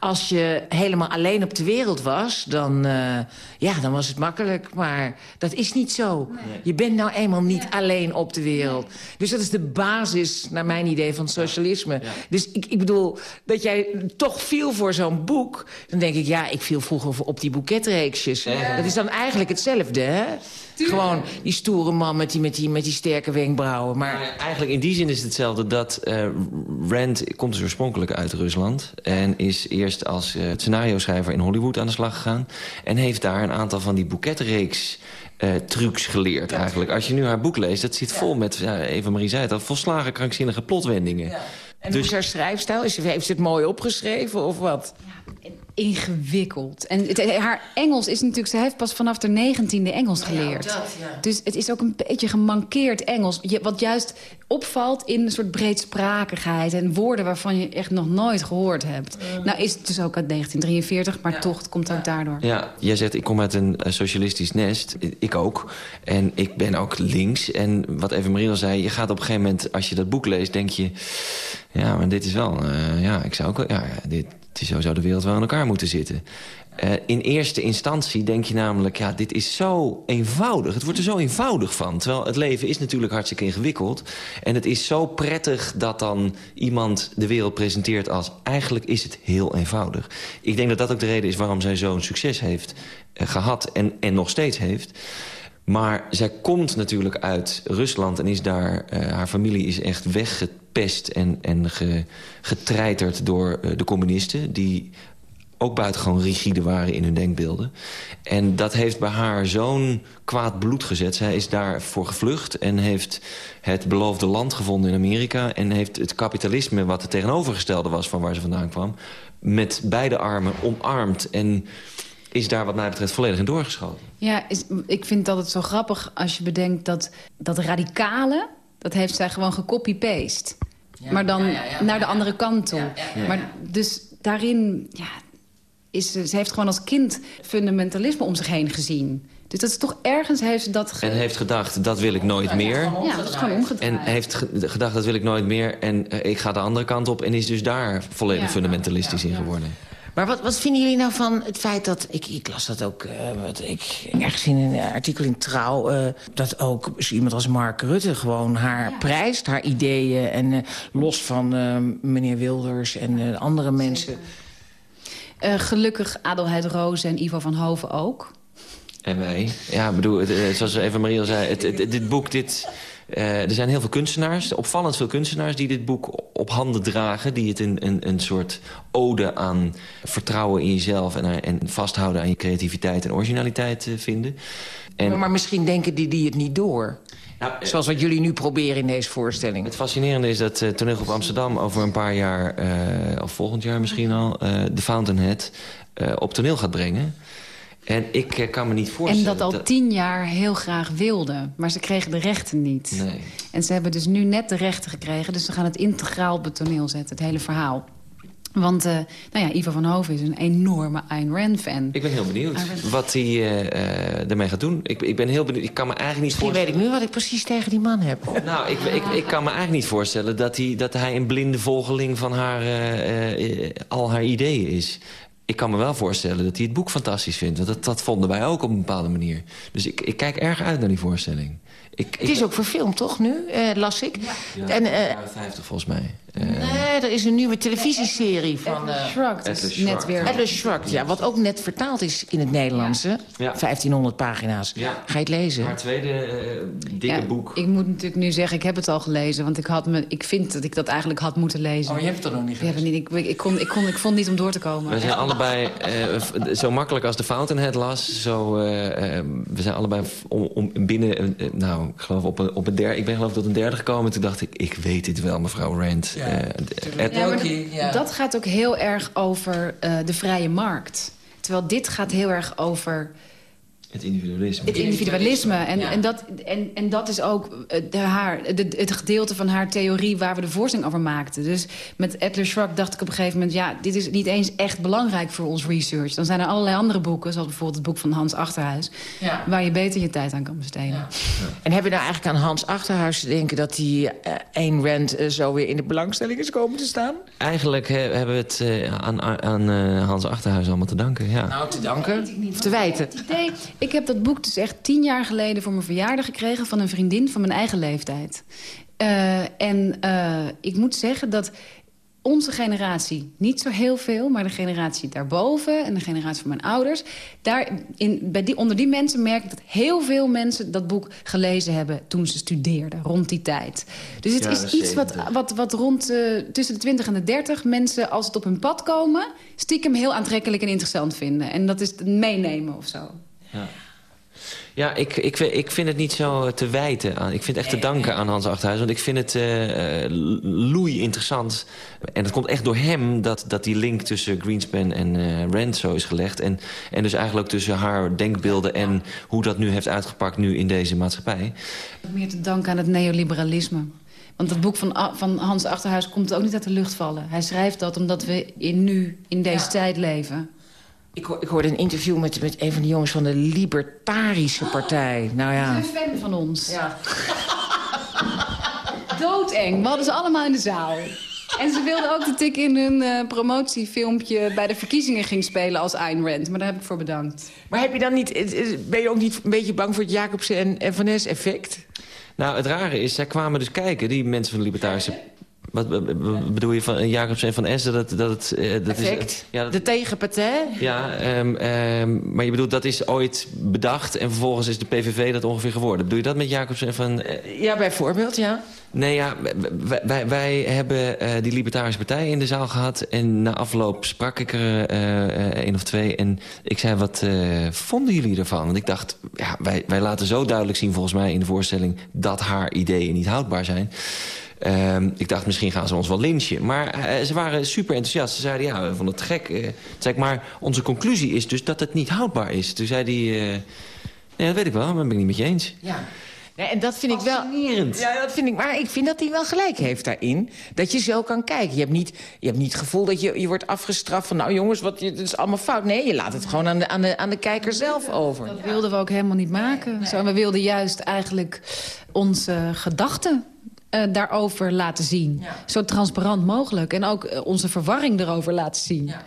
als je helemaal alleen op de wereld was, dan, uh, ja, dan was het makkelijk. Maar dat is niet zo. Nee. Je bent nou eenmaal niet ja. alleen op de wereld. Dus dat is de basis, naar mijn idee, van socialisme. Ja. Dus ik, ik bedoel, dat jij toch viel voor zo'n boek... dan denk ik, ja, ik viel vroeger op die boeketreeksjes. Dat is dan eigenlijk hetzelfde, hè? Tuurlijk. Gewoon die stoere man met die, met die, met die sterke wenkbrauwen. Maar... maar eigenlijk in die zin is het hetzelfde dat uh, Rand komt dus oorspronkelijk uit Rusland... en is eerst als uh, scenario-schrijver in Hollywood aan de slag gegaan... en heeft daar een aantal van die boeketreeks... Uh, trucs geleerd ja. eigenlijk. Als je nu haar boek leest, dat zit ja. vol met, ja, Eva Marie zei het al... volslagen krankzinnige plotwendingen. Ja. En dus... hoe is haar schrijfstijl? Is, heeft ze het mooi opgeschreven of wat? Ja, ingewikkeld. En het, haar Engels is natuurlijk... Ze heeft pas vanaf de negentiende Engels geleerd. Ja, dat, ja. Dus het is ook een beetje gemankeerd Engels. Je, wat juist opvalt in een soort breedsprakigheid... en woorden waarvan je echt nog nooit gehoord hebt. Nou is het dus ook uit 1943, maar ja. toch het komt ook daardoor. Ja, jij zegt ik kom uit een uh, socialistisch nest. Ik ook. En ik ben ook links. En wat Eva Marie al zei, je gaat op een gegeven moment... als je dat boek leest, denk je... ja, maar dit is wel... Uh, ja, ik zou ook... Ja, dit, zo zou de wereld wel in elkaar moeten zitten. Uh, in eerste instantie denk je namelijk, ja, dit is zo eenvoudig. Het wordt er zo eenvoudig van. Terwijl het leven is natuurlijk hartstikke ingewikkeld. En het is zo prettig dat dan iemand de wereld presenteert als... eigenlijk is het heel eenvoudig. Ik denk dat dat ook de reden is waarom zij zo'n succes heeft uh, gehad en, en nog steeds heeft. Maar zij komt natuurlijk uit Rusland en is daar... Uh, haar familie is echt weggepest en, en ge, getreiterd door uh, de communisten... die ook buitengewoon rigide waren in hun denkbeelden. En dat heeft bij haar zo'n kwaad bloed gezet. Zij is daarvoor gevlucht en heeft het beloofde land gevonden in Amerika... en heeft het kapitalisme, wat het tegenovergestelde was van waar ze vandaan kwam... met beide armen omarmd en is daar wat mij betreft volledig in doorgeschoten. Ja, is, ik vind dat het zo grappig als je bedenkt dat dat radicale... dat heeft zij gewoon gecopy-paste. Ja, maar dan ja, ja, naar de andere kant toe. Maar dus daarin... Ja, is, ze heeft gewoon als kind fundamentalisme om zich heen gezien. Dus dat is toch ergens heeft ze dat... Ge... En heeft gedacht, dat wil ik nooit meer. Ja, dat is gewoon omgedraaid. En heeft gedacht, dat wil ik nooit meer. En uh, ik ga de andere kant op. En is dus daar volledig fundamentalistisch in geworden. Maar wat, wat vinden jullie nou van het feit dat... Ik, ik las dat ook, uh, wat ik, ergens in een artikel in Trouw... Uh, dat ook iemand als Mark Rutte gewoon haar ja. prijst, haar ideeën... en uh, los van meneer Wilders en andere mensen... gelukkig Adelheid Roos en Ivo van Hoven ook. En wij. Ja, ik bedoel, het, eh, zoals Eva Marie al zei, het, het- dit boek, dit, eh, er zijn heel veel kunstenaars, opvallend veel kunstenaars... die dit boek op handen dragen. Die het een, een, een soort ode aan vertrouwen in jezelf... en, en vasthouden aan je creativiteit en originaliteit eh, vinden. En, Maar, maar misschien denken die, die het niet door. Nou, eh, Zoals wat jullie nu proberen in deze voorstelling. Het fascinerende is dat uh, Toneelgroep Amsterdam over een paar jaar... eh, of volgend jaar misschien al, eh The Fountainhead eh, op toneel gaat brengen. En ik eh, kan me niet En voorstellen... dat al tien jaar heel graag wilden. Maar ze kregen de rechten niet. Nee. En ze hebben dus nu net de rechten gekregen. Dus ze gaan het integraal op het toneel zetten, het hele verhaal. Want uh, nou ja, Ivo van Hoven is een enorme Ayn Rand-fan. Ik ben heel benieuwd wat hij uh, ermee gaat doen. Ik, ik ben heel benieuwd. Ik kan me eigenlijk niet Misschien weet ik nu wat ik precies tegen die man heb. Nou, ik, ik, ik kan me eigenlijk niet voorstellen dat hij, dat hij een blinde volgeling van haar, uh, al haar ideeën is. Ik kan me wel voorstellen dat hij het boek fantastisch vindt. Want dat, dat vonden wij ook op een bepaalde manier. Dus ik, ik kijk erg uit naar die voorstelling. Ik, het is ook verfilmd, toch, nu? Uh, las ik. Ja, en, uh, 50 volgens mij. Uh, nee, er is een nieuwe televisieserie van... Uh, Shrugged, Atlas net weer. Atlas Shrugged, ja. Wat ook net vertaald is in het Nederlands, hè? Ja. 1500 pagina's. Ja. Ga je het lezen? Haar tweede uh, dikke ja, boek. Ik moet natuurlijk nu zeggen, ik heb het al gelezen. Want ik, had me, ik vind dat ik dat eigenlijk had moeten lezen. Oh, je hebt het er nog niet gelezen? niet, ik, ik, kon, ik, kon, ik vond niet om door te komen. We zijn allebei, uh, zo makkelijk als de Fountainhead las... Zo, uh, we zijn allebei om, om binnen, nou, ik geloof op een, op een derde... Ik ben geloof ik tot een derde gekomen. Toen dacht ik, ik weet dit wel, mevrouw Rand. Ja. Ja, dat, gaat ook heel erg over uh, de vrije markt. Terwijl dit gaat heel erg over... Het individualisme. Het individualisme. En, ja. en, dat, en, en dat is ook de, haar, de, het gedeelte van haar theorie waar we de voorstelling over maakten. Dus met Atlas Shrugged dacht ik op een gegeven moment... ja, dit is niet eens echt belangrijk voor ons research. Dan zijn er allerlei andere boeken, zoals bijvoorbeeld het boek van Hans Achterhuis... Ja. waar je beter je tijd aan kan besteden. Ja. En hebben we nou eigenlijk aan Hans Achterhuis te denken... dat die uh, Ayn Rand uh, zo weer in de belangstelling is komen te staan? Eigenlijk he, hebben we het uh, aan, aan Hans Achterhuis allemaal te danken, ja. Nou, te danken of te wijten. Het idee, ik heb dat boek dus echt tien jaar geleden voor mijn verjaardag gekregen... van een vriendin van mijn eigen leeftijd. Uh, en uh, ik moet zeggen dat onze generatie, niet zo heel veel... maar de generatie daarboven en de generatie van mijn ouders... Daar in, bij die, onder die mensen merk ik dat heel veel mensen dat boek gelezen hebben... toen ze studeerden, rond die tijd. Dus het ja, is iets wat, wat, wat rond uh, tussen de 20 en de 30 mensen... als het op hun pad komen, stiekem heel aantrekkelijk en interessant vinden. En dat is het meenemen of zo. Ja. Ja, ik, ik, ik vind het niet zo te wijten aan. Ik vind het echt te danken aan Hans Achterhuis. Want ik vind het uh, loei interessant. En het komt echt door hem dat, dat die link tussen Greenspan en uh, Rand zo is gelegd. En, en dus eigenlijk ook tussen haar denkbeelden en hoe dat nu heeft uitgepakt nu in deze maatschappij. Meer te danken aan het neoliberalisme. Want het boek van, van Hans Achterhuis komt ook niet uit de lucht vallen. Hij schrijft dat omdat we in nu, in deze ja. tijd leven. Ik, ho ik, hoorde een interview met, met een van de jongens van de Libertarische Partij. Nou ja. Een fan van ons. Ja. Doodeng. We hadden ze allemaal in de zaal. En ze wilden ook dat ik in hun uh, promotiefilmpje bij de verkiezingen ging spelen als Ayn Rand. Maar daar heb ik voor bedankt. Maar heb je dan niet, ben je ook niet een beetje bang voor het Jacobsen en, en Van effect? Nou, het rare is, zij kwamen dus kijken, die mensen van de Libertarische wat bedoel je van Jacobs en Van Essen? Dat, dat, het, uh, dat Effect. is, ja, dat, de tegenpartij? Ja, um, um, maar je bedoelt dat is ooit bedacht... en vervolgens is de PVV dat ongeveer geworden. Bedoel je dat met Jacobs en Van... Uh, ja, bijvoorbeeld, ja. Nee, ja, wij, wij, wij hebben uh, die Libertarische Partij in de zaal gehad... en na afloop sprak ik er één of twee... en ik zei, wat vonden jullie ervan? Want ik dacht, ja, wij, wij laten zo duidelijk zien volgens mij in de voorstelling... dat haar ideeën niet houdbaar zijn... Um, ik dacht, misschien gaan ze ons wel lynchen. Maar uh, ze waren super enthousiast. Ze zeiden, ja, we vonden het gek. Uh, zeg maar, onze conclusie is dus dat het niet houdbaar is. Toen zei hij, uh, nee, dat weet ik wel, maar dat ben ik niet met je eens. Ja. Nee, en dat vind ik wel. Ja, dat vind ik. Maar ik vind dat hij wel gelijk heeft daarin. Dat je zo kan kijken. Je hebt niet, je hebt niet het gevoel dat je, je wordt afgestraft van. Nou jongens, wat, het is allemaal fout. Nee, je laat het gewoon aan de, aan de, aan de kijker zelf over. Dat wilden we ook helemaal niet maken. Nee. Zo, we wilden juist eigenlijk onze gedachten uh, daarover laten zien. Ja. Zo transparant mogelijk. En ook uh, onze verwarring erover laten zien. Ja.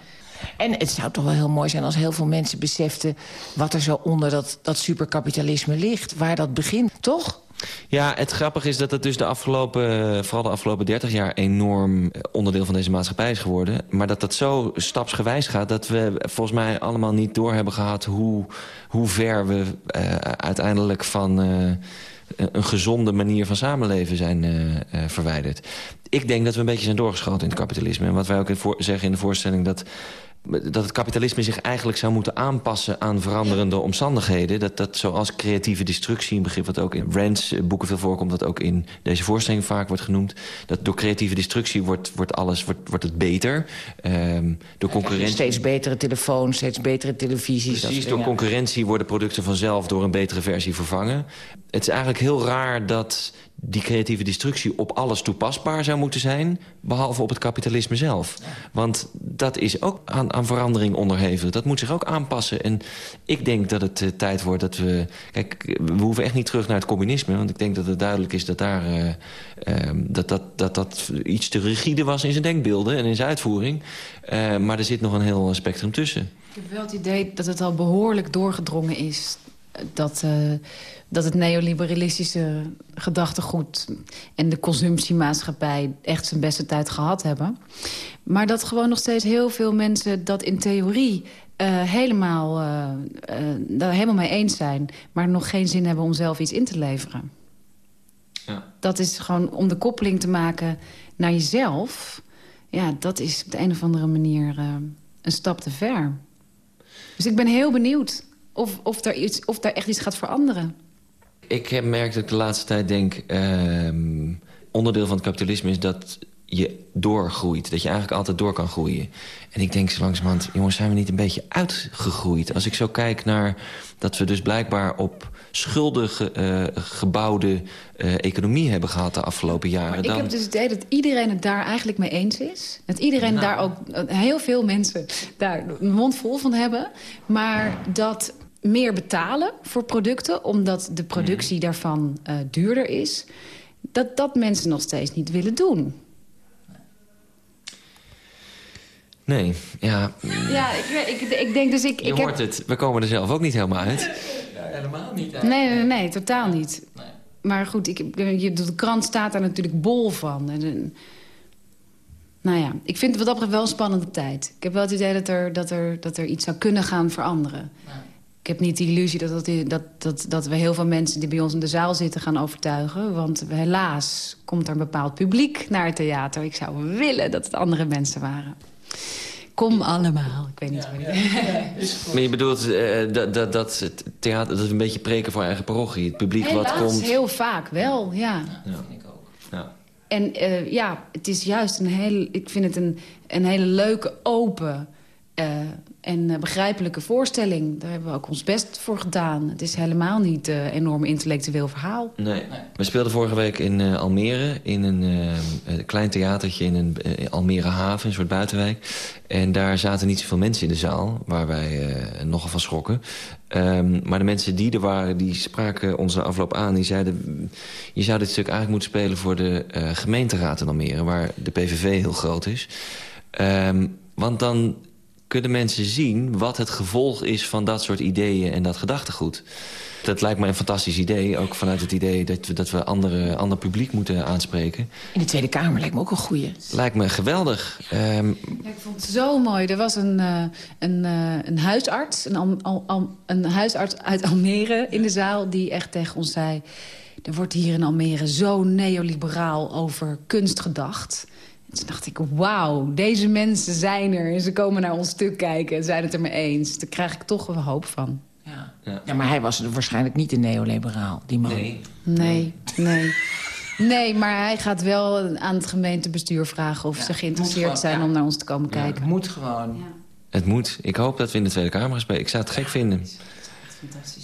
En het zou toch wel heel mooi zijn als heel veel mensen beseften... wat er zo onder dat, dat superkapitalisme ligt. Waar dat begint, toch? Ja, het grappige is dat het dus de afgelopen, vooral de afgelopen 30 jaar... enorm onderdeel van deze maatschappij is geworden. Maar dat dat zo stapsgewijs gaat... dat we volgens mij allemaal niet door hebben gehad... hoe, hoe ver we uh, uiteindelijk van... Uh, een gezonde manier van samenleven zijn uh, uh, verwijderd. Ik denk dat we een beetje zijn doorgeschoten in het kapitalisme. En wat wij ook in zeggen in de voorstelling... dat dat het kapitalisme zich eigenlijk zou moeten aanpassen aan veranderende omstandigheden. Dat, dat zoals creatieve destructie, een begrip wat ook in Rand's boeken veel voorkomt... wat ook in deze voorstelling vaak wordt genoemd... dat door creatieve destructie wordt, wordt alles wordt, wordt het beter. Um, door concurrentie... Steeds betere telefoons, steeds betere televisies. Precies, door concurrentie worden producten vanzelf door een betere versie vervangen. Het is eigenlijk heel raar dat die creatieve destructie op alles toepasbaar zou moeten zijn... behalve op het kapitalisme zelf. Want dat is ook aan, aan verandering onderhevig. Dat moet zich ook aanpassen. En ik denk dat het uh, tijd wordt dat we... Kijk, we hoeven echt niet terug naar het communisme... want ik denk dat het duidelijk is dat daar, uh, uh, dat, dat, dat, dat iets te rigide was in zijn denkbeelden... en in zijn uitvoering. maar er zit nog een heel spectrum tussen. Ik heb wel het idee dat het al behoorlijk doorgedrongen is... dat dat het neoliberalistische gedachtegoed en de consumptiemaatschappij echt zijn beste tijd gehad hebben. Maar dat gewoon nog steeds heel veel mensen dat in theorie uh, helemaal, uh, uh, daar helemaal mee eens zijn... maar nog geen zin hebben om zelf iets in te leveren. Ja. Dat is gewoon om de koppeling te maken naar jezelf... ja, dat is op de een of andere manier een stap te ver. Dus ik ben heel benieuwd of, of, daar, iets, of daar echt iets gaat veranderen. Ik heb merkt dat ik de laatste tijd denk... Uh, onderdeel van het kapitalisme is dat je doorgroeit. Dat je eigenlijk altijd door kan groeien. En ik denk zo langzamerhand, jongens, zijn we niet een beetje uitgegroeid? Als ik zo kijk naar dat we dus blijkbaar op schuldige uh, gebouwde uh, economie hebben gehad de afgelopen jaren. Maar ik dan... heb dus het idee dat iedereen het daar eigenlijk mee eens is. Dat iedereen nou. daar ook, heel veel mensen daar een mond vol van hebben. Maar dat meer betalen voor producten... omdat de productie daarvan uh, duurder is... dat dat mensen nog steeds niet willen doen. Nee, ja... Ja, ik, ik, ik denk dus... Ik, Je ik hoort heb... het, we komen er zelf ook niet helemaal uit. Ja, helemaal niet Nee, nee, nee, nee, totaal niet. Nee. Maar goed, ik, de krant staat daar natuurlijk bol van. En, nou ja, ik vind het wat dat betreft wel een spannende tijd. Ik heb wel het idee dat er, dat er, dat er iets zou kunnen gaan veranderen. Ja. Ik heb niet de illusie dat, dat, dat, dat, dat we heel veel mensen die bij ons in de zaal zitten gaan overtuigen. Want helaas komt er een bepaald publiek naar het theater. Ik zou willen dat het andere mensen waren. Kom allemaal. Ik weet niet ja, hoe ja, ja, Maar je bedoelt uh, dat, dat, dat het theater dat is een beetje preken voor eigen parochie. Het publiek helaas, wat komt... heel vaak wel, ja. ja. Dat vind ik ook. Ja. En uh, ja, het is juist een hele... Ik vind het een, een hele leuke, open... Uh, en uh, begrijpelijke voorstelling. Daar hebben we ook ons best voor gedaan. Het is helemaal niet een uh, enorm intellectueel verhaal. Nee. nee. We speelden vorige week in uh, Almere... in een klein theatertje in een Almere haven, een soort buitenwijk. En daar zaten niet zoveel mensen in de zaal... waar wij nogal van schrokken. Um, maar de mensen die er waren, die spraken onze afloop aan. Die zeiden, je zou dit stuk eigenlijk moeten spelen... voor de gemeenteraad in Almere... waar de PVV heel groot is. Um, want dan kunnen mensen zien wat het gevolg is van dat soort ideeën en dat gedachtegoed. Dat lijkt me een fantastisch idee. Ook vanuit het idee dat we, dat we andere, ander publiek moeten aanspreken. In de Tweede Kamer lijkt me ook een goeie. Lijkt me geweldig. Um... Ja, ik vond het zo mooi. Er was een, uh, een, uh, een huisarts, een, al, al, al, een huisarts uit Almere in de zaal... die echt tegen ons zei... er wordt hier in Almere zo neoliberaal over kunst gedacht... Toen dacht ik, wauw, deze mensen zijn er. En ze komen naar ons stuk kijken en zijn het er mee eens. Daar krijg ik toch een hoop van. Ja, ja. ja maar hij was waarschijnlijk niet een neoliberaal, die man. Nee. Nee, nee. Nee, maar hij gaat wel aan het gemeentebestuur vragen... of ja, ze geïnteresseerd zijn om naar ons te komen kijken. Het moet gewoon. Het moet. Ik hoop dat we in de Tweede Kamer gaan spelen. Ik zou het gek vinden.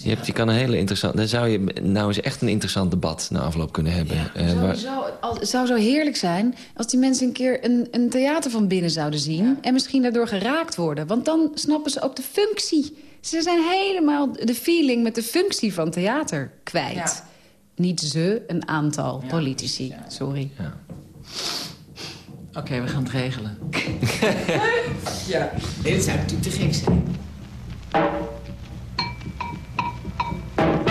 Je, hebt, je kan een hele interessante... Dan zou je nou eens echt een interessant debat na afloop kunnen hebben. Ja, uh, sowieso, het zou zo heerlijk zijn als die mensen een keer een, een theater van binnen zouden zien... Ja. en misschien daardoor geraakt worden. Want dan snappen ze ook de functie. Ze zijn helemaal de feeling met de functie van theater kwijt. Ja. Niet ze, een aantal politici. Sorry. Oké, okay, we gaan het regelen. ja, dit zou natuurlijk te gek zijn. Thank you.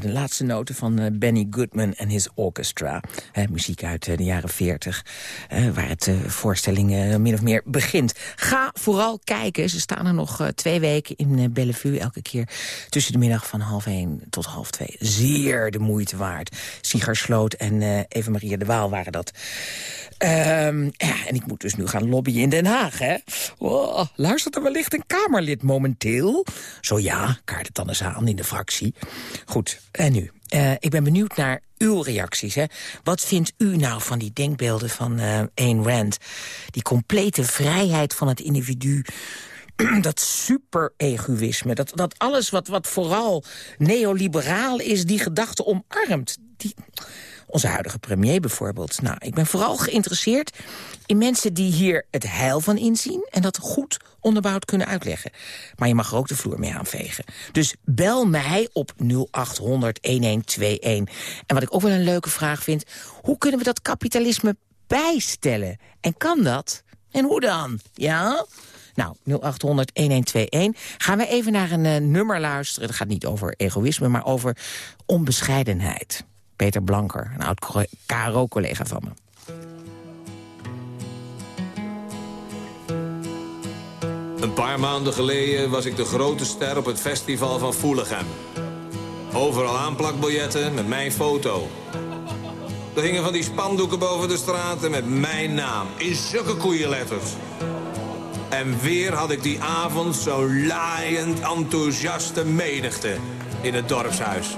De laatste noten van eh, Benny Goodman en his orchestra. Muziek uit eh, de jaren 40, eh, waar het voorstelling min of meer begint. Ga vooral kijken. Ze staan er nog twee weken in Bellevue. Elke keer tussen de middag van half één tot half twee. Zeer de moeite waard. Sigar Sloot en Eva Maria de Waal waren dat. Um, ja, en ik moet dus nu gaan lobbyen in Den Haag, hè? Oh, luistert er wellicht een Kamerlid momenteel? Zo ja, kaart het dan eens aan in de fractie. Goed, en nu? Uh, ik ben benieuwd naar uw reacties. Hè? Wat vindt u nou van die denkbeelden van uh, Ayn Rand? Die complete vrijheid van het individu dat super-egoïsme, dat, dat alles wat, wat vooral neoliberaal is... die gedachte omarmt. Die, onze huidige premier bijvoorbeeld. Nou, ik ben vooral geïnteresseerd in mensen die hier het heil van inzien... en dat goed onderbouwd kunnen uitleggen. Maar je mag er ook de vloer mee aanvegen. Dus bel mij op 0800-1121. En wat ik ook wel een leuke vraag vind... hoe kunnen we dat kapitalisme bijstellen? En kan dat? En hoe dan? Ja? Nou, 0800-1121. Gaan we even naar een uh, nummer luisteren. Het gaat niet over egoïsme, maar over onbescheidenheid. Peter Blanker, een oud KRO-collega van me. Een paar maanden geleden was ik de grote ster op het festival van Voelichem. Overal aanplakbiljetten met mijn foto. Er hingen van die spandoeken boven de straten met mijn naam. In zulke koeienletters. En weer had ik die avond zo'n laaiend enthousiaste menigte in het dorpshuis.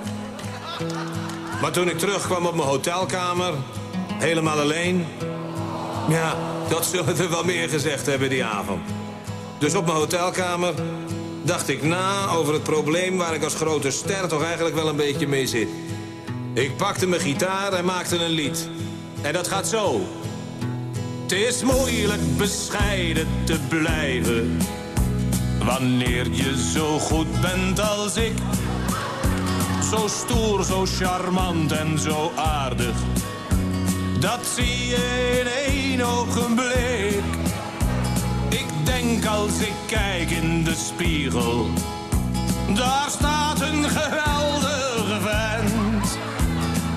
Maar toen ik terugkwam op mijn hotelkamer, helemaal alleen... ja, dat zullen er wel meer gezegd hebben die avond. Dus op mijn hotelkamer dacht ik na over het probleem... waar ik als grote ster toch eigenlijk wel een beetje mee zit. Ik pakte mijn gitaar en maakte een lied. En dat gaat zo. Het is moeilijk bescheiden te blijven... wanneer je zo goed bent als ik... Zo stoer, zo charmant en zo aardig. Dat zie je in één ogenblik. Ik denk als ik kijk in de spiegel. Daar staat een geweldige vent.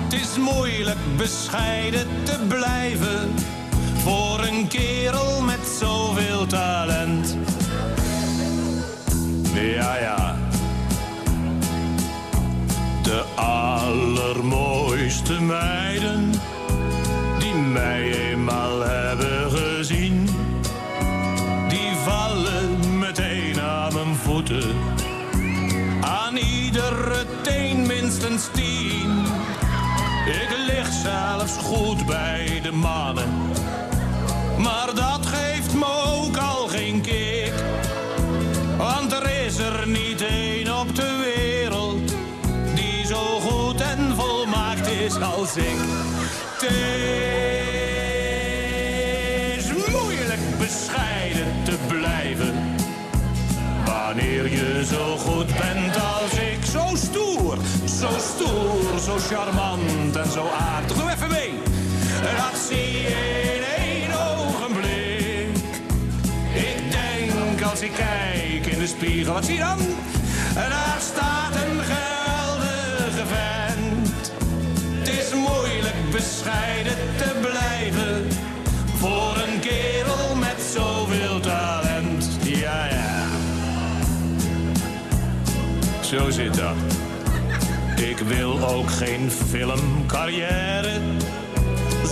Het is moeilijk bescheiden te blijven. Voor een kerel met zoveel talent. Ja, ja. De allermooiste meiden die mij eenmaal hebben gezien, die vallen meteen aan mijn voeten. Aan iedere teen minstens tien. Ik lig zelfs goed bij de mannen, Is moeilijk bescheiden te blijven. Wanneer je zo goed bent als ik. Zo stoer, zo stoer, zo charmant en zo aardig. Doe even mee. Dat zie je in één ogenblik. Ik denk als ik kijk in de spiegel, wat zie je dan? Daar staat een bescheiden te blijven. Voor een kerel met zoveel talent. Ja, ja. Zo zit dat. Ik wil ook geen filmcarrière.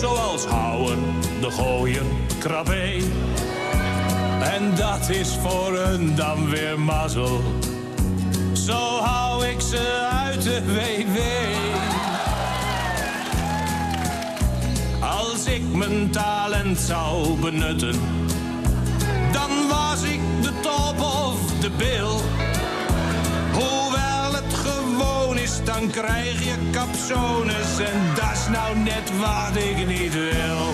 Zoals houden, de gooien, krabbe. En dat is voor een dan weer mazzel. Zo hou ik ze uit de WW. Als ik mijn talent zou benutten, dan was ik de top of de bil. Hoewel het gewoon is, dan krijg je capsones en dat is nou net wat ik niet wil.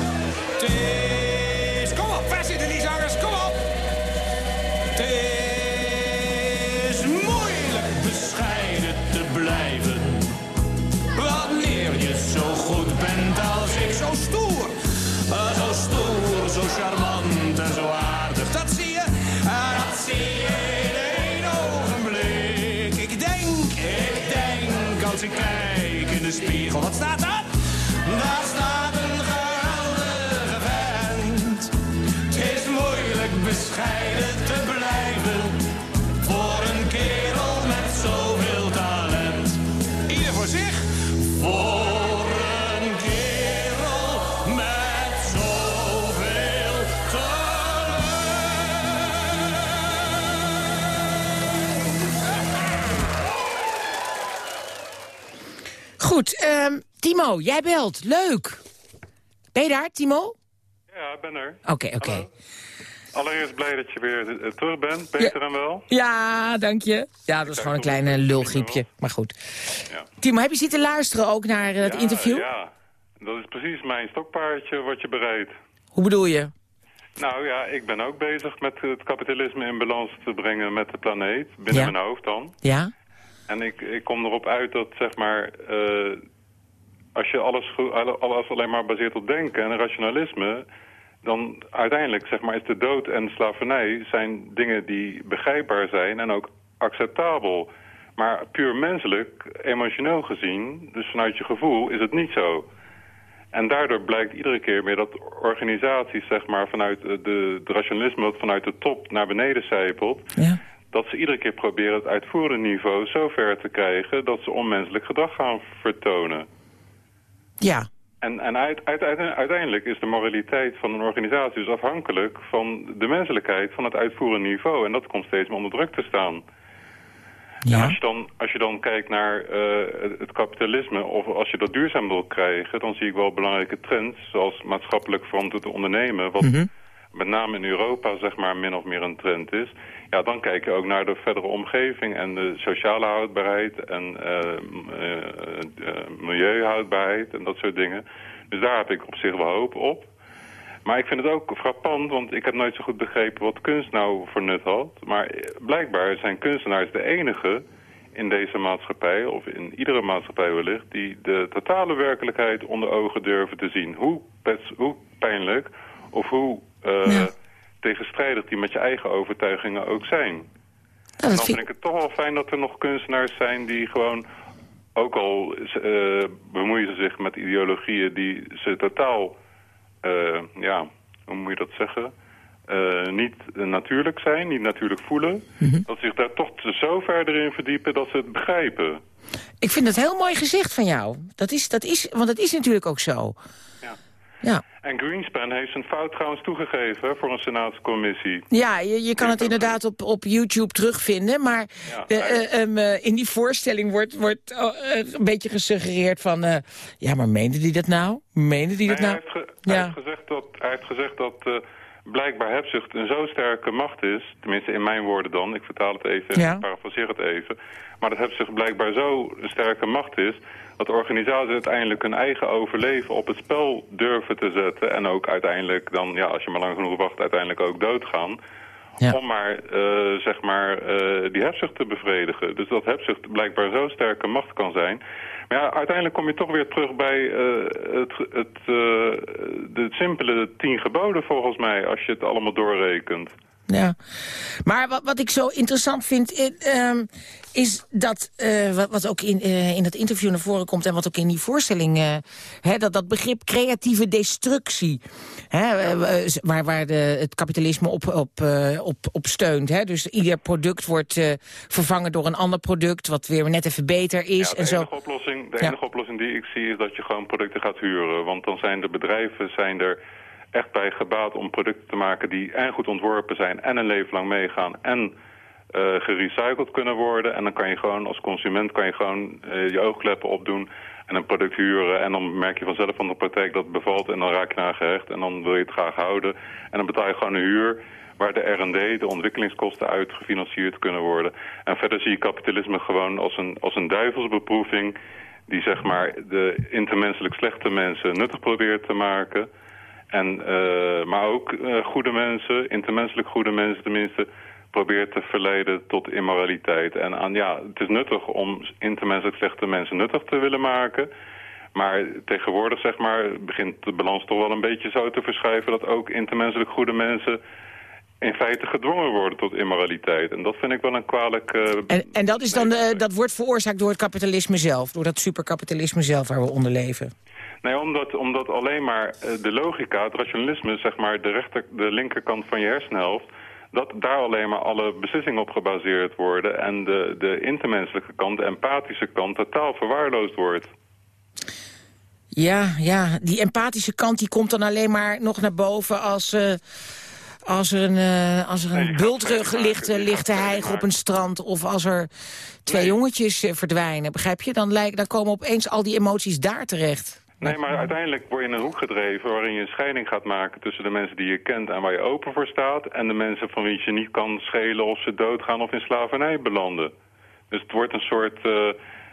In de Goed, ehm, Timo, jij belt. Leuk. Ben je daar, Timo? Ja, ik ben er. Oké, oké. Allereerst blij dat je weer eh, terug bent. Beter dan wel. Ja, dank je. Ja, dat was gewoon een kleine lulgriepje. Maar goed. Timo, heb je zitten luisteren ook naar eh, het Ja, interview? Ja, dat is precies mijn stokpaardje wat je bereidt. Hoe bedoel je? Nou ja, ik ben ook bezig met het kapitalisme in balans te brengen met de planeet. Binnen Ja. mijn hoofd dan. Ja? En ik, ik kom erop uit dat, zeg maar, eh, als je alles, alles alleen maar baseert op denken en rationalisme, dan uiteindelijk, zeg maar, is de dood en slavernij zijn dingen die begrijpbaar zijn en ook acceptabel. Maar puur menselijk, emotioneel gezien, dus vanuit je gevoel, is het niet zo. En daardoor blijkt iedere keer meer dat organisaties, zeg maar, vanuit eh, de, rationalisme dat vanuit de top naar beneden zijpelt, dat ze iedere keer proberen het uitvoerende niveau zo ver te krijgen dat ze onmenselijk gedrag gaan vertonen. Ja. En, en uit, uit, uit- uiteindelijk is de moraliteit van een organisatie dus afhankelijk van de menselijkheid van het uitvoerende niveau. En dat komt steeds meer onder druk te staan. En als je dan, als je dan kijkt naar eh, het, kapitalisme, of als je dat duurzaam wil krijgen, dan zie ik wel belangrijke trends, zoals maatschappelijk verantwoord ondernemen, wat met name in Europa zeg maar min of meer een trend is. Ja, dan kijk je ook naar de verdere omgeving en de sociale houdbaarheid en eh, eh, eh, milieuhoudbaarheid en dat soort dingen. Dus daar heb ik op zich wel hoop op. Maar ik vind het ook frappant, want ik heb nooit zo goed begrepen wat kunst nou voor nut had. Maar blijkbaar zijn kunstenaars de enige in deze maatschappij, of in iedere maatschappij wellicht, die de totale werkelijkheid onder ogen durven te zien. Hoe, hoe pijnlijk of hoe eh, tegenstrijdig die met je eigen overtuigingen ook zijn. en dan vind ik het toch wel fijn dat er nog kunstenaars zijn die gewoon, ook al eh, bemoeien ze zich met ideologieën die ze totaal, eh, ja, hoe moet je dat zeggen, niet natuurlijk zijn, niet natuurlijk voelen, dat ze zich daar toch zo verder in verdiepen dat ze het begrijpen. Ik vind het heel mooi gezegd van jou. Dat is, dat is, want dat is natuurlijk ook zo. Ja. En Greenspan heeft zijn fout trouwens toegegeven voor een senaatscommissie. Ja, je, je kan het inderdaad op, op YouTube terugvinden. Maar eh, eh, em, eh, in die voorstelling wordt, wordt oh, eh, een beetje gesuggereerd van... ja, maar meende die dat nou? Meende die dat nou? hij, heeft ge- hij Ja. heeft gezegd dat, hij heeft gezegd dat blijkbaar hebzucht een zo sterke macht is. Tenminste, in mijn woorden dan. Ik vertaal het even, Ja. ik parafraseer het even. Maar dat hebzucht blijkbaar zo een sterke macht is... dat de organisaties uiteindelijk hun eigen overleven op het spel durven te zetten. En ook uiteindelijk dan, ja, als je maar lang genoeg wacht, uiteindelijk ook doodgaan. Om maar, eh, zeg maar, eh, die hebzucht te bevredigen. Dus dat hebzucht blijkbaar zo sterke macht kan zijn. Maar ja, uiteindelijk kom je toch weer terug bij eh, het, het, de simpele tien geboden volgens mij, als je het allemaal doorrekent. Ja. Maar wat, wat ik zo interessant vind, eh, ehm, is dat, eh, wat, wat ook in, eh, in het interview naar voren komt... en wat ook in die voorstelling, eh, hè, dat, dat begrip creatieve destructie... Hè, waar, waar de, het kapitalisme op, op, op, op steunt. Hè? Dus ieder product wordt vervangen door een ander product... wat weer net even beter is. Ja, en zo. oplossing, de Ja. enige oplossing die ik zie is dat je gewoon producten gaat huren. Want dan zijn de bedrijven zijn er echt bij gebaat om producten te maken die en goed ontworpen zijn en een leven lang meegaan en eh, gerecycled kunnen worden. En dan kan je gewoon als consument kan je gewoon eh, je oogkleppen opdoen en een product huren. En dan merk je vanzelf van de praktijk dat het bevalt en dan raak je naar gehecht en dan wil je het graag houden. En dan betaal je gewoon een huur waar de R&D, de ontwikkelingskosten uit gefinancierd kunnen worden. En verder zie je kapitalisme gewoon als een, als een duivelsbeproeving die zeg maar de intermenselijk slechte mensen nuttig probeert te maken. En, eh, maar ook goede mensen, intermenselijk goede mensen tenminste, probeert te verleiden tot immoraliteit. En aan, ja, het is nuttig om intermenselijk slechte mensen nuttig te willen maken. Maar tegenwoordig zeg maar, begint de balans toch wel een beetje zo te verschuiven... dat ook intermenselijk goede mensen in feite gedwongen worden tot immoraliteit. En dat vind ik wel een kwalijk... eh, En, en dat, is dan, eh, dat wordt veroorzaakt door het kapitalisme zelf. Door dat superkapitalisme zelf waar we onder leven. Nee, omdat, omdat alleen maar eh, de logica, het rationalisme, zeg maar de, rechter, de linkerkant van je hersenhelft, dat daar alleen maar alle beslissingen op gebaseerd worden en de, de intermenselijke kant, de empathische kant, totaal verwaarloosd wordt. Ja, ja, die empathische kant die komt dan alleen maar nog naar boven als, eh, als er een, eh, als er een bultrug ligt, ligt te hijgen op een strand... of als er twee jongetjes eh, verdwijnen, begrijp je? Dan, lijkt, dan komen opeens al die emoties daar terecht. Nee, maar uiteindelijk word je in een hoek gedreven waarin je een scheiding gaat maken tussen de mensen die je kent en waar je open voor staat en de mensen van wie je niet kan schelen of ze doodgaan of in slavernij belanden. Dus het wordt een soort, eh,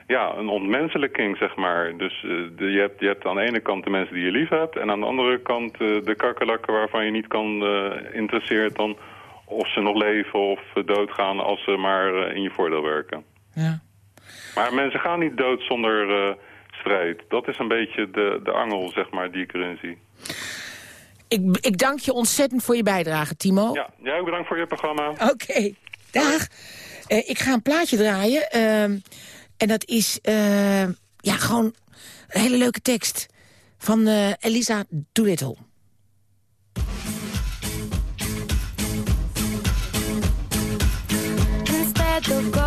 ja, een ontmenselijking, zeg maar. Dus eh, de, je, hebt, je hebt aan de ene kant de mensen die je lief hebt en aan de andere kant eh, de kakkerlakken waarvan je niet kan interesseert dan of ze nog leven of doodgaan als ze maar in je voordeel werken. Ja. Maar mensen gaan niet dood zonder strijd. Dat is een beetje de, de angel, zeg maar, die ik erin zie. Ik, ik dank je ontzettend voor je bijdrage, Timo. Ja, jij ook bedankt voor je programma. Oké, dag. Eh, ik ga een plaatje draaien. ehm, en dat is eh, ja, gewoon een hele leuke tekst van eh, Elisa Doolittle. Instead of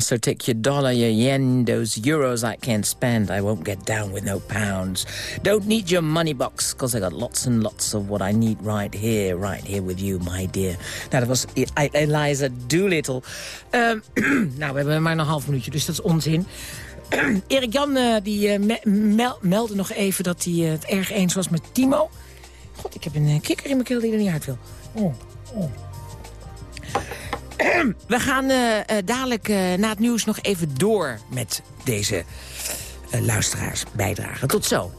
So take your dollar, your yen, those euros I can't spend. I won't get down with no pounds. Don't need your money box, because I got lots and lots of what I need right here, right here with you, my dear. Nou, dat was E- Eliza Doolittle. Ehm, nou, we hebben maar een half minuutje, dus dat is onzin. Erik Jan eh, die, eh, me- mel- meldde nog even dat hij eh, het erg eens was met Timo. God, ik heb een kikker in mijn keel die er niet uit wil. Oh, oh. We gaan eh, eh, dadelijk eh, na het nieuws nog even door met deze luisteraars bijdragen. Tot zo.